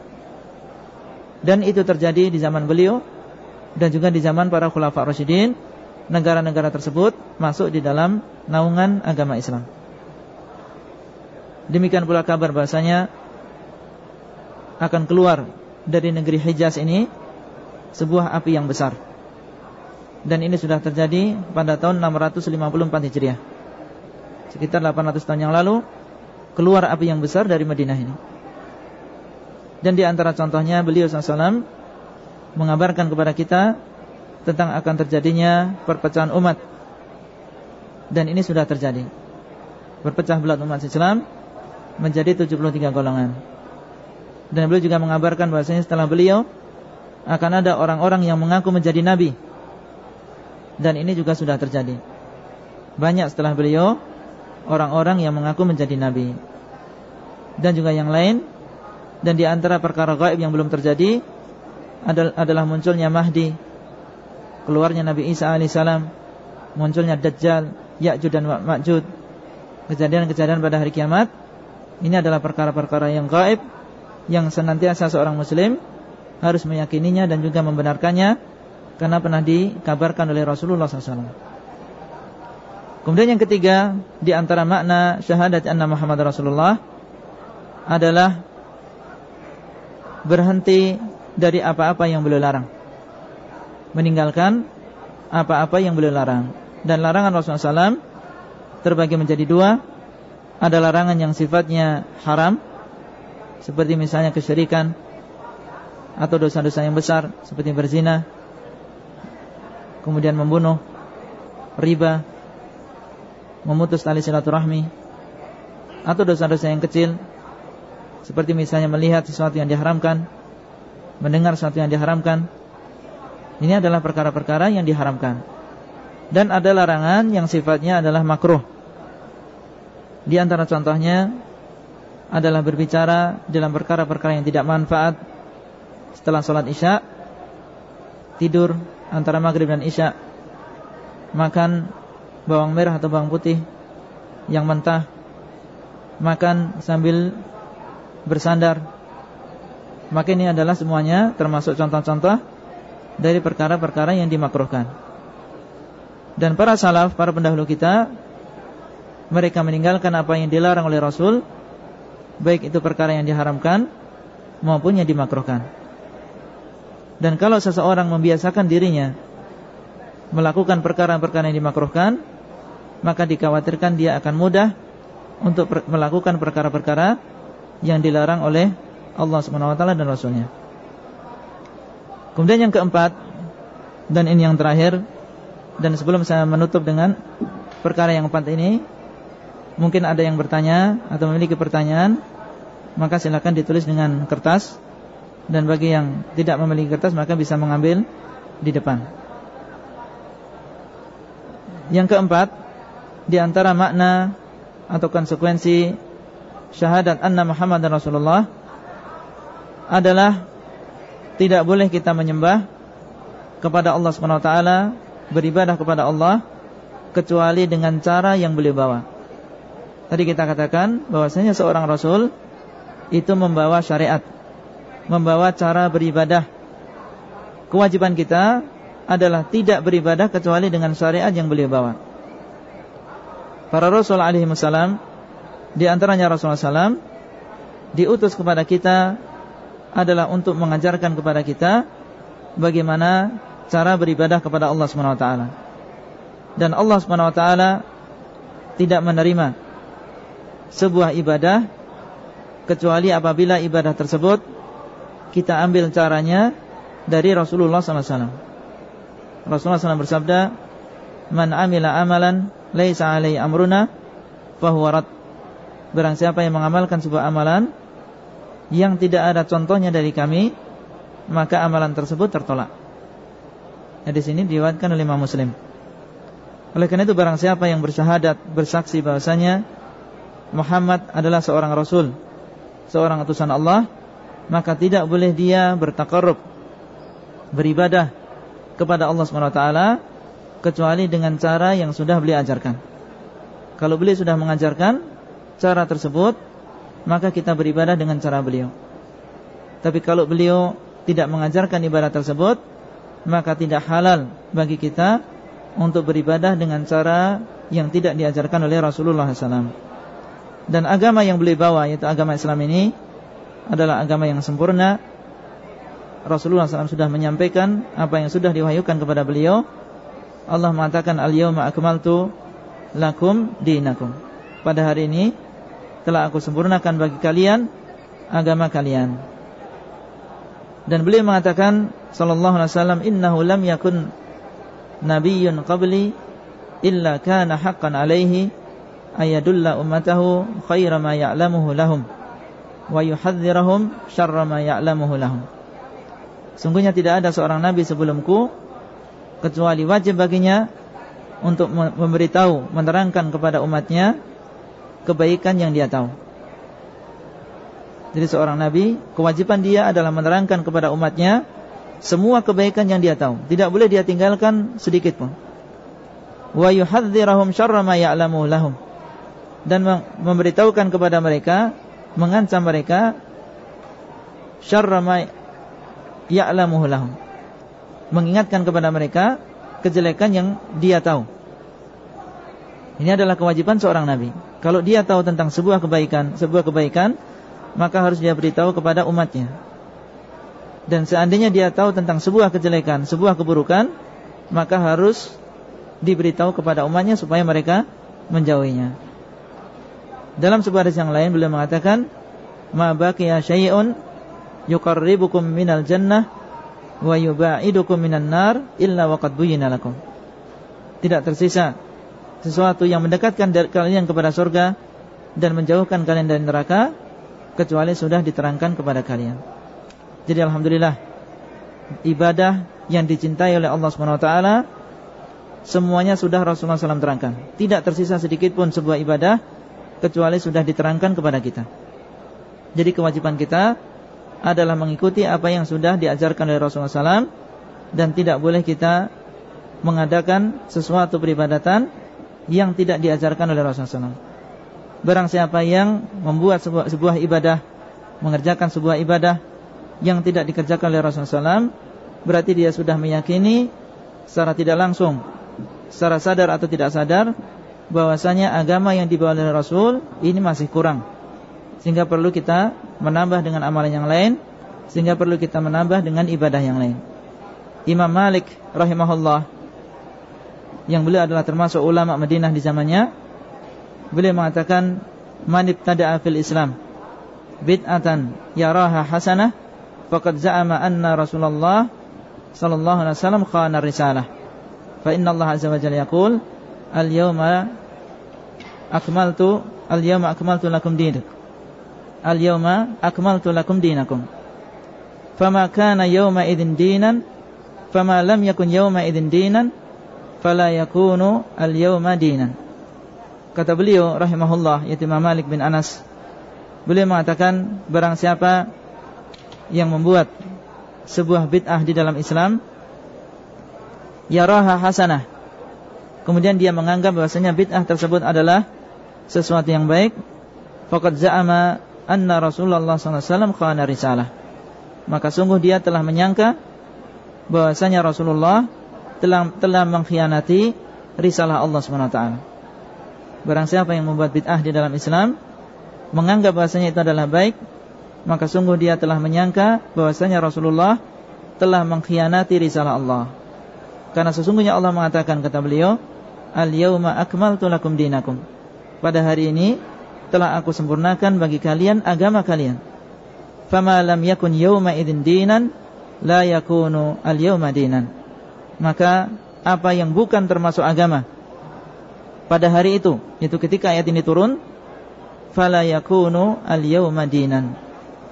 Speaker 1: Dan itu terjadi di zaman beliau dan juga di zaman para khulafa Rasyidin, negara-negara tersebut masuk di dalam naungan agama Islam. Demikian pula kabar bahasanya akan keluar dari negeri Hijaz ini sebuah api yang besar. Dan ini sudah terjadi pada tahun 654 Hijriah. Sekitar 800 tahun yang lalu keluar api yang besar dari Madinah ini. Dan di antara contohnya beliau SAW mengabarkan kepada kita tentang akan terjadinya perpecahan umat. Dan ini sudah terjadi. Berpecah belah umat Islam menjadi 73 golongan. Dan beliau juga mengabarkan bahwasanya setelah beliau akan ada orang-orang yang mengaku menjadi nabi. Dan ini juga sudah terjadi. Banyak setelah beliau orang-orang yang mengaku menjadi nabi. Dan juga yang lain Dan di antara perkara gaib yang belum terjadi adalah munculnya Mahdi, keluarnya Nabi Isa alaihissalam, munculnya Dajjal, Ya'jud dan Ma'jud, kejadian-kejadian pada hari kiamat. Ini adalah perkara-perkara yang gaib yang senantiasa seorang muslim harus meyakininya dan juga membenarkannya karena pernah dikabarkan oleh Rasulullah SAW. Kemudian yang ketiga di antara makna syahadat anna Muhammad Rasulullah adalah berhenti dari apa-apa yang beliau larang. Meninggalkan apa-apa yang beliau larang. Dan larangan Rasulullah SAW terbagi menjadi dua. Ada larangan yang sifatnya haram, seperti misalnya kesyirikan, atau dosa-dosa yang besar, seperti berzina, kemudian membunuh, riba, memutus tali silaturahmi, atau dosa-dosa yang kecil, seperti misalnya melihat sesuatu yang diharamkan Mendengar sesuatu yang diharamkan. Ini adalah perkara-perkara yang diharamkan. Dan ada larangan yang sifatnya adalah makruh Di antara contohnya Adalah berbicara dalam perkara-perkara yang tidak manfaat Setelah sholat isya Tidur antara maghrib dan isya Makan bawang merah atau bawang putih Yang mentah Makan sambil bersandar. Maka ini adalah semuanya termasuk contoh-contoh Dari perkara-perkara yang dimakruhkan. Dan para salaf, para pendahulu kita Mereka meninggalkan apa yang dilarang oleh Rasul Baik itu perkara yang diharamkan Maupun yang dimakruhkan Dan kalau seseorang membiasakan dirinya Melakukan perkara-perkara yang dimakruhkan Maka dikhawatirkan dia akan mudah Untuk melakukan perkara-perkara yang dilarang oleh Allah SWT dan Rasulnya. Kemudian yang keempat dan ini yang terakhir dan sebelum saya menutup dengan perkara yang keempat ini, mungkin ada yang bertanya atau memiliki pertanyaan, maka silakan ditulis dengan kertas dan bagi yang tidak memiliki kertas maka bisa mengambil di depan. Yang keempat, di antara makna atau konsekuensi syahadat anna Muhammad Rasulullah adalah tidak boleh kita menyembah kepada Allah SWT beribadah kepada Allah kecuali dengan cara yang beliau bawa. Tadi kita katakan bahwasanya seorang rasul itu membawa syariat, membawa cara beribadah. Kewajiban kita adalah tidak beribadah kecuali dengan syariat yang beliau bawa. Para rasul alaihi wasallam di antaranya Rasulullah SAW diutus kepada kita adalah untuk mengajarkan kepada kita bagaimana cara beribadah kepada Allah SWT. Dan Allah SWT tidak menerima sebuah ibadah kecuali apabila ibadah tersebut kita ambil caranya dari Rasulullah SAW. Rasulullah SAW bersabda, "Man amila amalan laisa alaihi amruna fahuwa rad." Barang siapa yang mengamalkan sebuah amalan Yang tidak ada contohnya dari kami Maka amalan tersebut tertolak nah, Di sini diwatkan oleh Imam Muslim Oleh karena itu barang siapa yang bersyahadat Bersaksi bahwasanya Muhammad adalah seorang Rasul Seorang utusan Allah Maka tidak boleh dia bertakarrub Beribadah Kepada Allah SWT Kecuali dengan cara yang sudah beliau ajarkan. Kalau beliau sudah mengajarkan cara tersebut Maka kita beribadah dengan cara beliau. Tapi kalau beliau tidak mengajarkan ibadah tersebut Maka tidak halal bagi kita Untuk beribadah dengan cara yang tidak diajarkan oleh Rasulullah SAW Dan agama yang beliau bawa yaitu agama Islam ini Adalah agama yang sempurna. Rasulullah SAW sudah menyampaikan Apa yang sudah diwahyukan kepada beliau. Allah mengatakan Al-yawma akmaltu lakum dinakum. Pada hari ini telah aku sempurnakan bagi kalian agama kalian. Dan beliau mengatakan sallallahu alaihi wasallam innahu lam yakun nabiyyun qabli illa kana haqqan alaihi ayadulla ummatahu khaira ma ya'lamuhu lahum wa yuhadzirahum syarra ma ya'lamuhu lahum. Sungguhnya tidak ada seorang nabi sebelumku kecuali wajib baginya untuk memberitahu, menerangkan kepada umatnya kebaikan yang dia tahu. Jadi seorang nabi, kewajiban dia adalah menerangkan kepada umatnya semua kebaikan yang dia tahu. Tidak boleh dia tinggalkan sedikit pun. Wa yuhadzirahum syarra ma ya'lamu lahum. Dan memberitahukan kepada mereka, mengancam mereka syarra ma ya'lamu lahum. Mengingatkan kepada mereka kejelekan yang dia tahu. Ini adalah kewajiban seorang nabi. Kalau dia tahu tentang sebuah kebaikan, sebuah kebaikan, maka harus dia beritahu kepada umatnya. Dan seandainya dia tahu tentang sebuah kejelekan, sebuah keburukan, maka harus diberitahu kepada umatnya supaya mereka menjauhinya. Dalam sebuah hadis yang lain beliau mengatakan, "Ma baqiya syai'un yuqarribukum minal jannah wa yuba'idukum minan nar illa waqad buyyina lakum." Tidak tersisa sesuatu yang mendekatkan kalian kepada surga dan menjauhkan kalian dari neraka kecuali sudah diterangkan kepada kalian. Jadi alhamdulillah ibadah yang dicintai oleh Allah Subhanahu wa taala semuanya sudah Rasulullah SAW terangkan. Tidak tersisa sedikit pun sebuah ibadah kecuali sudah diterangkan kepada kita. Jadi kewajiban kita adalah mengikuti apa yang sudah diajarkan oleh Rasulullah SAW dan tidak boleh kita mengadakan sesuatu peribadatan yang tidak diajarkan oleh Rasulullah SAW. Barang siapa yang membuat sebuah, sebuah ibadah Mengerjakan sebuah ibadah Yang tidak dikerjakan oleh Rasulullah SAW Berarti dia sudah meyakini Secara tidak langsung Secara sadar atau tidak sadar bahwasanya agama yang dibawa oleh Rasul Ini masih kurang Sehingga perlu kita menambah dengan amalan yang lain Sehingga perlu kita menambah dengan ibadah yang lain Imam Malik rahimahullah Yang beliau adalah termasuk ulama Madinah di zamannya Beliau mengatakan man ibtada'a fil Islam bid'atan yaraha hasanah faqad za'ama anna Rasulullah sallallahu alaihi wasallam khana risalah. Fa inna Allah azza wa jalla yaqul al-yawma akmaltu al-yawma akmaltu lakum dinakum. Al-yawma akmaltu lakum dinakum. Fama kana yawma idzin dinan fama lam yakun yawma idzin dinan fala yakunu al-yawma dinan. Kata beliau rahimahullah yaitu Imam Malik bin Anas Beliau mengatakan barang siapa yang membuat sebuah bid'ah di dalam Islam yaraha hasanah kemudian dia menganggap bahwasanya bid'ah tersebut adalah sesuatu yang baik faqad za'ama anna Rasulullah SAW khana risalah. Maka sungguh dia telah menyangka bahwasanya Rasulullah telah telah mengkhianati risalah Allah SWT Barang siapa yang membuat bid'ah di dalam Islam Menganggap bahasanya itu adalah baik Maka sungguh dia telah menyangka bahwasanya Rasulullah Telah mengkhianati risalah Allah. Karena sesungguhnya Allah mengatakan kata beliau Al-yawma akmaltu lakum dinakum Pada hari ini Telah aku sempurnakan bagi kalian agama kalian. Fama lam yakun yawma idin dinan La yakunu al-yawma dinan. Maka apa yang bukan termasuk agama pada hari itu yaitu ketika ayat ini turun fala yakunu al-yauma dinan.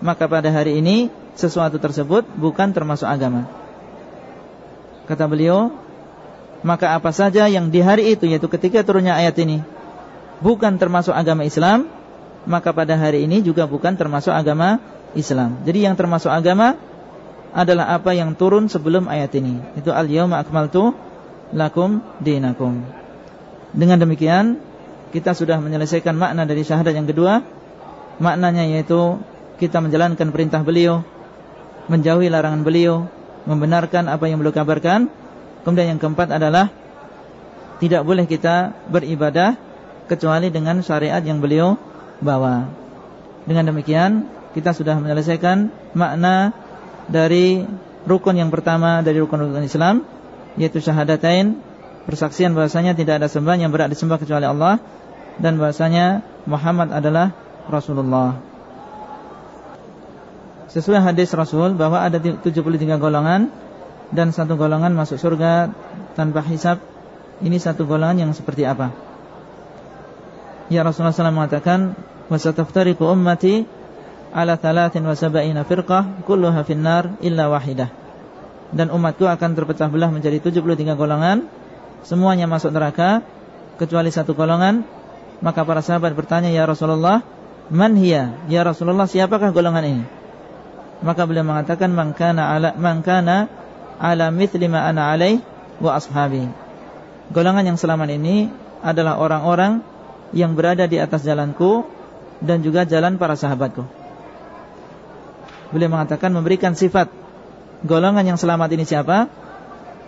Speaker 1: Maka pada hari ini sesuatu tersebut bukan termasuk agama. Kata beliau maka apa saja yang di hari itu yaitu ketika turunnya ayat ini bukan termasuk agama Islam maka pada hari ini juga bukan termasuk agama Islam jadi yang termasuk agama adalah apa yang turun sebelum ayat ini itu al-yauma akmaltu lakum dinakum dengan demikian kita sudah menyelesaikan makna dari syahadat yang kedua. Maknanya yaitu kita menjalankan perintah beliau, menjauhi larangan beliau, membenarkan apa yang beliau kabarkan. Kemudian yang keempat adalah tidak boleh kita beribadah kecuali dengan syariat yang beliau bawa. Dengan demikian kita sudah menyelesaikan makna dari rukun yang pertama dari rukun-rukun Islam yaitu syahadatain persaksian bahwasanya tidak ada sembahan yang berat disembah kecuali Allah dan bahwasanya Muhammad adalah Rasulullah. Sesuai hadis Rasul bahwa ada 73 golongan dan satu golongan masuk surga tanpa hisab. Ini satu golongan yang seperti apa? Ya Rasulullah SAW mengatakan, "Wasataftariqu ummati ala 73 firqah kulluha finnar illa wahidah." Dan umatku akan terpecah belah menjadi 73 golongan semuanya masuk neraka kecuali satu golongan maka para sahabat bertanya ya Rasulullah Man hiya? Ya Rasulullah, siapakah golongan ini? Maka beliau mengatakan man kana ala man kana ala mithli ana alaih wa ashabi. Golongan yang selamat ini adalah orang-orang yang berada di atas jalanku dan juga jalan para sahabatku. Beliau mengatakan memberikan sifat golongan yang selamat ini siapa?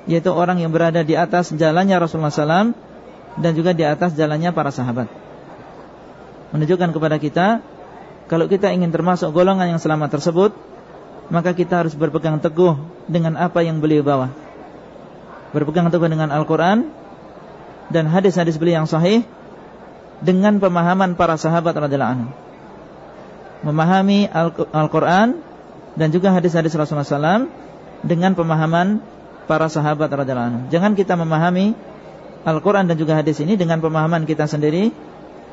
Speaker 1: Yaitu orang yang berada di atas jalannya Rasulullah SAW dan juga di atas jalannya para sahabat. Menunjukkan kepada kita kalau kita ingin termasuk golongan yang selamat tersebut, maka kita harus berpegang teguh dengan apa yang beliau bawa. Berpegang teguh dengan Al-Quran dan hadis-hadis beliau yang sahih dengan pemahaman para sahabat radhiyallahu anhu. Memahami Al-Quran dan juga hadis-hadis Rasulullah SAW dengan pemahaman para sahabat radhiyallahu anhu. Jangan kita memahami Al-Quran dan juga hadis ini dengan pemahaman kita sendiri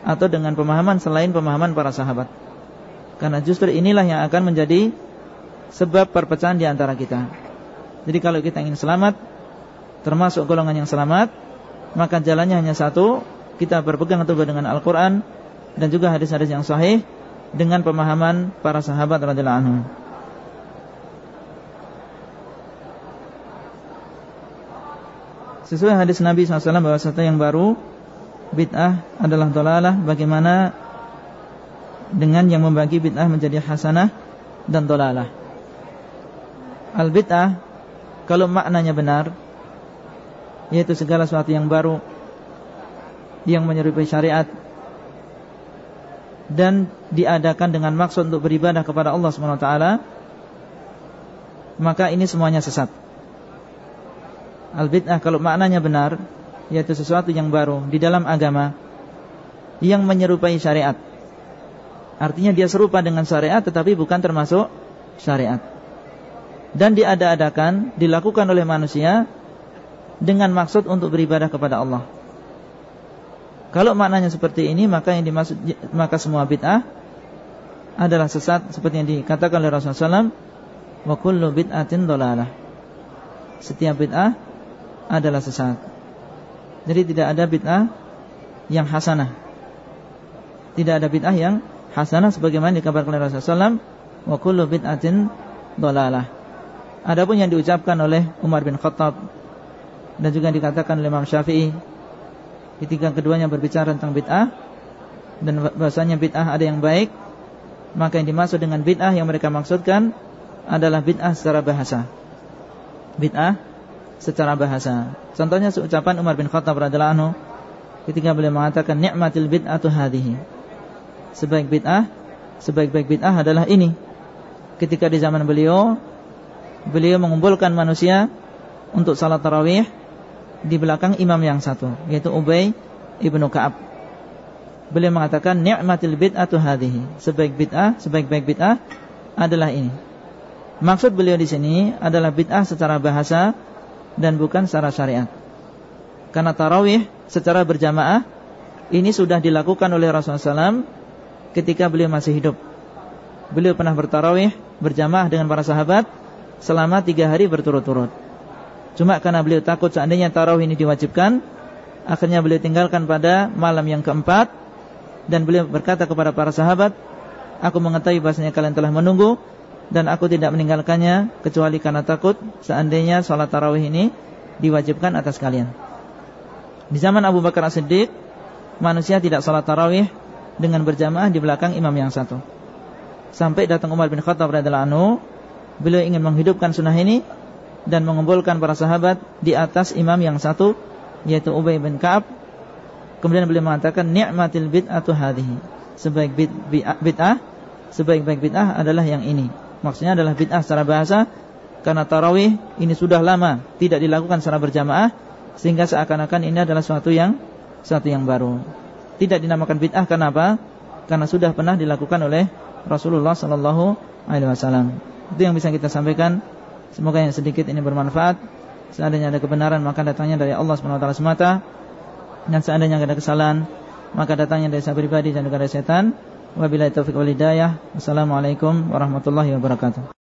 Speaker 1: atau dengan pemahaman selain pemahaman para sahabat. Karena justru inilah yang akan menjadi sebab perpecahan di antara kita. Jadi kalau kita ingin selamat, termasuk golongan yang selamat, maka jalannya hanya satu, kita berpegang teguh dengan Al-Quran dan juga hadis-hadis yang sahih dengan pemahaman para sahabat radhiyallahu anhu. Sesuai hadis Nabi SAW bahwa satu yang baru Bid'ah adalah dolalah Bagaimana Dengan yang membagi bid'ah menjadi hasanah Dan dolalah Al-bid'ah Kalau maknanya benar Yaitu segala sesuatu yang baru Yang menyerupai syariat Dan diadakan dengan maksud untuk beribadah kepada Allah SWT Maka ini semuanya sesat. Al-bid'ah kalau maknanya benar Yaitu sesuatu yang baru di dalam agama Yang menyerupai syariat. Artinya dia serupa dengan syariat Tetapi bukan termasuk syariat. Dan diada-adakan Dilakukan oleh manusia Dengan maksud untuk beribadah kepada Allah Kalau maknanya seperti ini Maka yang dimaksud Maka semua bid'ah Adalah sesat Seperti yang dikatakan oleh Rasulullah SAW Wa kullu bid'atin dolalah Setiap bid'ah adalah sesat. Jadi tidak ada bid'ah yang hasanah. Tidak ada bid'ah yang hasanah sebagaimana dikabarkan oleh Rasulullah SAW. Wa kullu bid'atin dolalah. Adapun yang diucapkan oleh Umar bin Khattab dan juga dikatakan oleh Imam Syafi'i ketika keduanya berbicara tentang bid'ah dan bahasanya bid'ah ada yang baik, maka yang dimaksud dengan bid'ah yang mereka maksudkan adalah bid'ah secara bahasa. Bid'ah secara bahasa. Contohnya ucapan Umar bin Khattab radhiyallahu anhu ketika beliau mengatakan nikmatil bid'atu hadhihi. Sebaik bid'ah, sebaik-baik bid'ah adalah ini. Ketika di zaman beliau beliau mengumpulkan manusia untuk salat tarawih di belakang imam yang satu yaitu Ubay ibnu Ka'ab. Beliau mengatakan nikmatil bid'atu hadhihi. Sebaik bid'ah, sebaik-baik bid'ah adalah ini. Maksud beliau di sini adalah bid'ah secara bahasa dan bukan secara syariat. Karena tarawih secara berjamaah ini sudah dilakukan oleh Rasulullah SAW ketika beliau masih hidup. Beliau pernah bertarawih berjamaah dengan para sahabat selama tiga hari berturut-turut. Cuma karena beliau takut seandainya tarawih ini diwajibkan, akhirnya beliau tinggalkan pada malam yang keempat dan beliau berkata kepada para sahabat, Aku mengetahui bahasanya kalian telah menunggu dan aku tidak meninggalkannya kecuali karena takut seandainya salat tarawih ini diwajibkan atas kalian. Di zaman Abu Bakar As-Siddiq, manusia tidak salat tarawih dengan berjamaah di belakang imam yang satu. Sampai datang Umar bin Khattab radhiyallahu anhu, beliau ingin menghidupkan sunnah ini dan mengumpulkan para sahabat di atas imam yang satu yaitu Ubay bin Ka'ab. Kemudian beliau mengatakan ni'matil bid'atu hadhihi. Sebaik bid'ah, sebaik-baik bid'ah adalah yang ini. Maksudnya adalah bid'ah secara bahasa karena tarawih ini sudah lama tidak dilakukan secara berjamaah sehingga seakan-akan ini adalah suatu yang suatu yang baru. Tidak dinamakan bid'ah karena apa? Karena sudah pernah dilakukan oleh Rasulullah sallallahu alaihi wasallam. Itu yang bisa kita sampaikan. Semoga yang sedikit ini bermanfaat. Seandainya ada kebenaran maka datangnya dari Allah Subhanahu wa taala semata. Dan seandainya ada kesalahan maka datangnya dari saya pribadi dan dari setan. Wabillahi taufiq wal hidayah. Wassalamualaikum warahmatullahi wabarakatuh.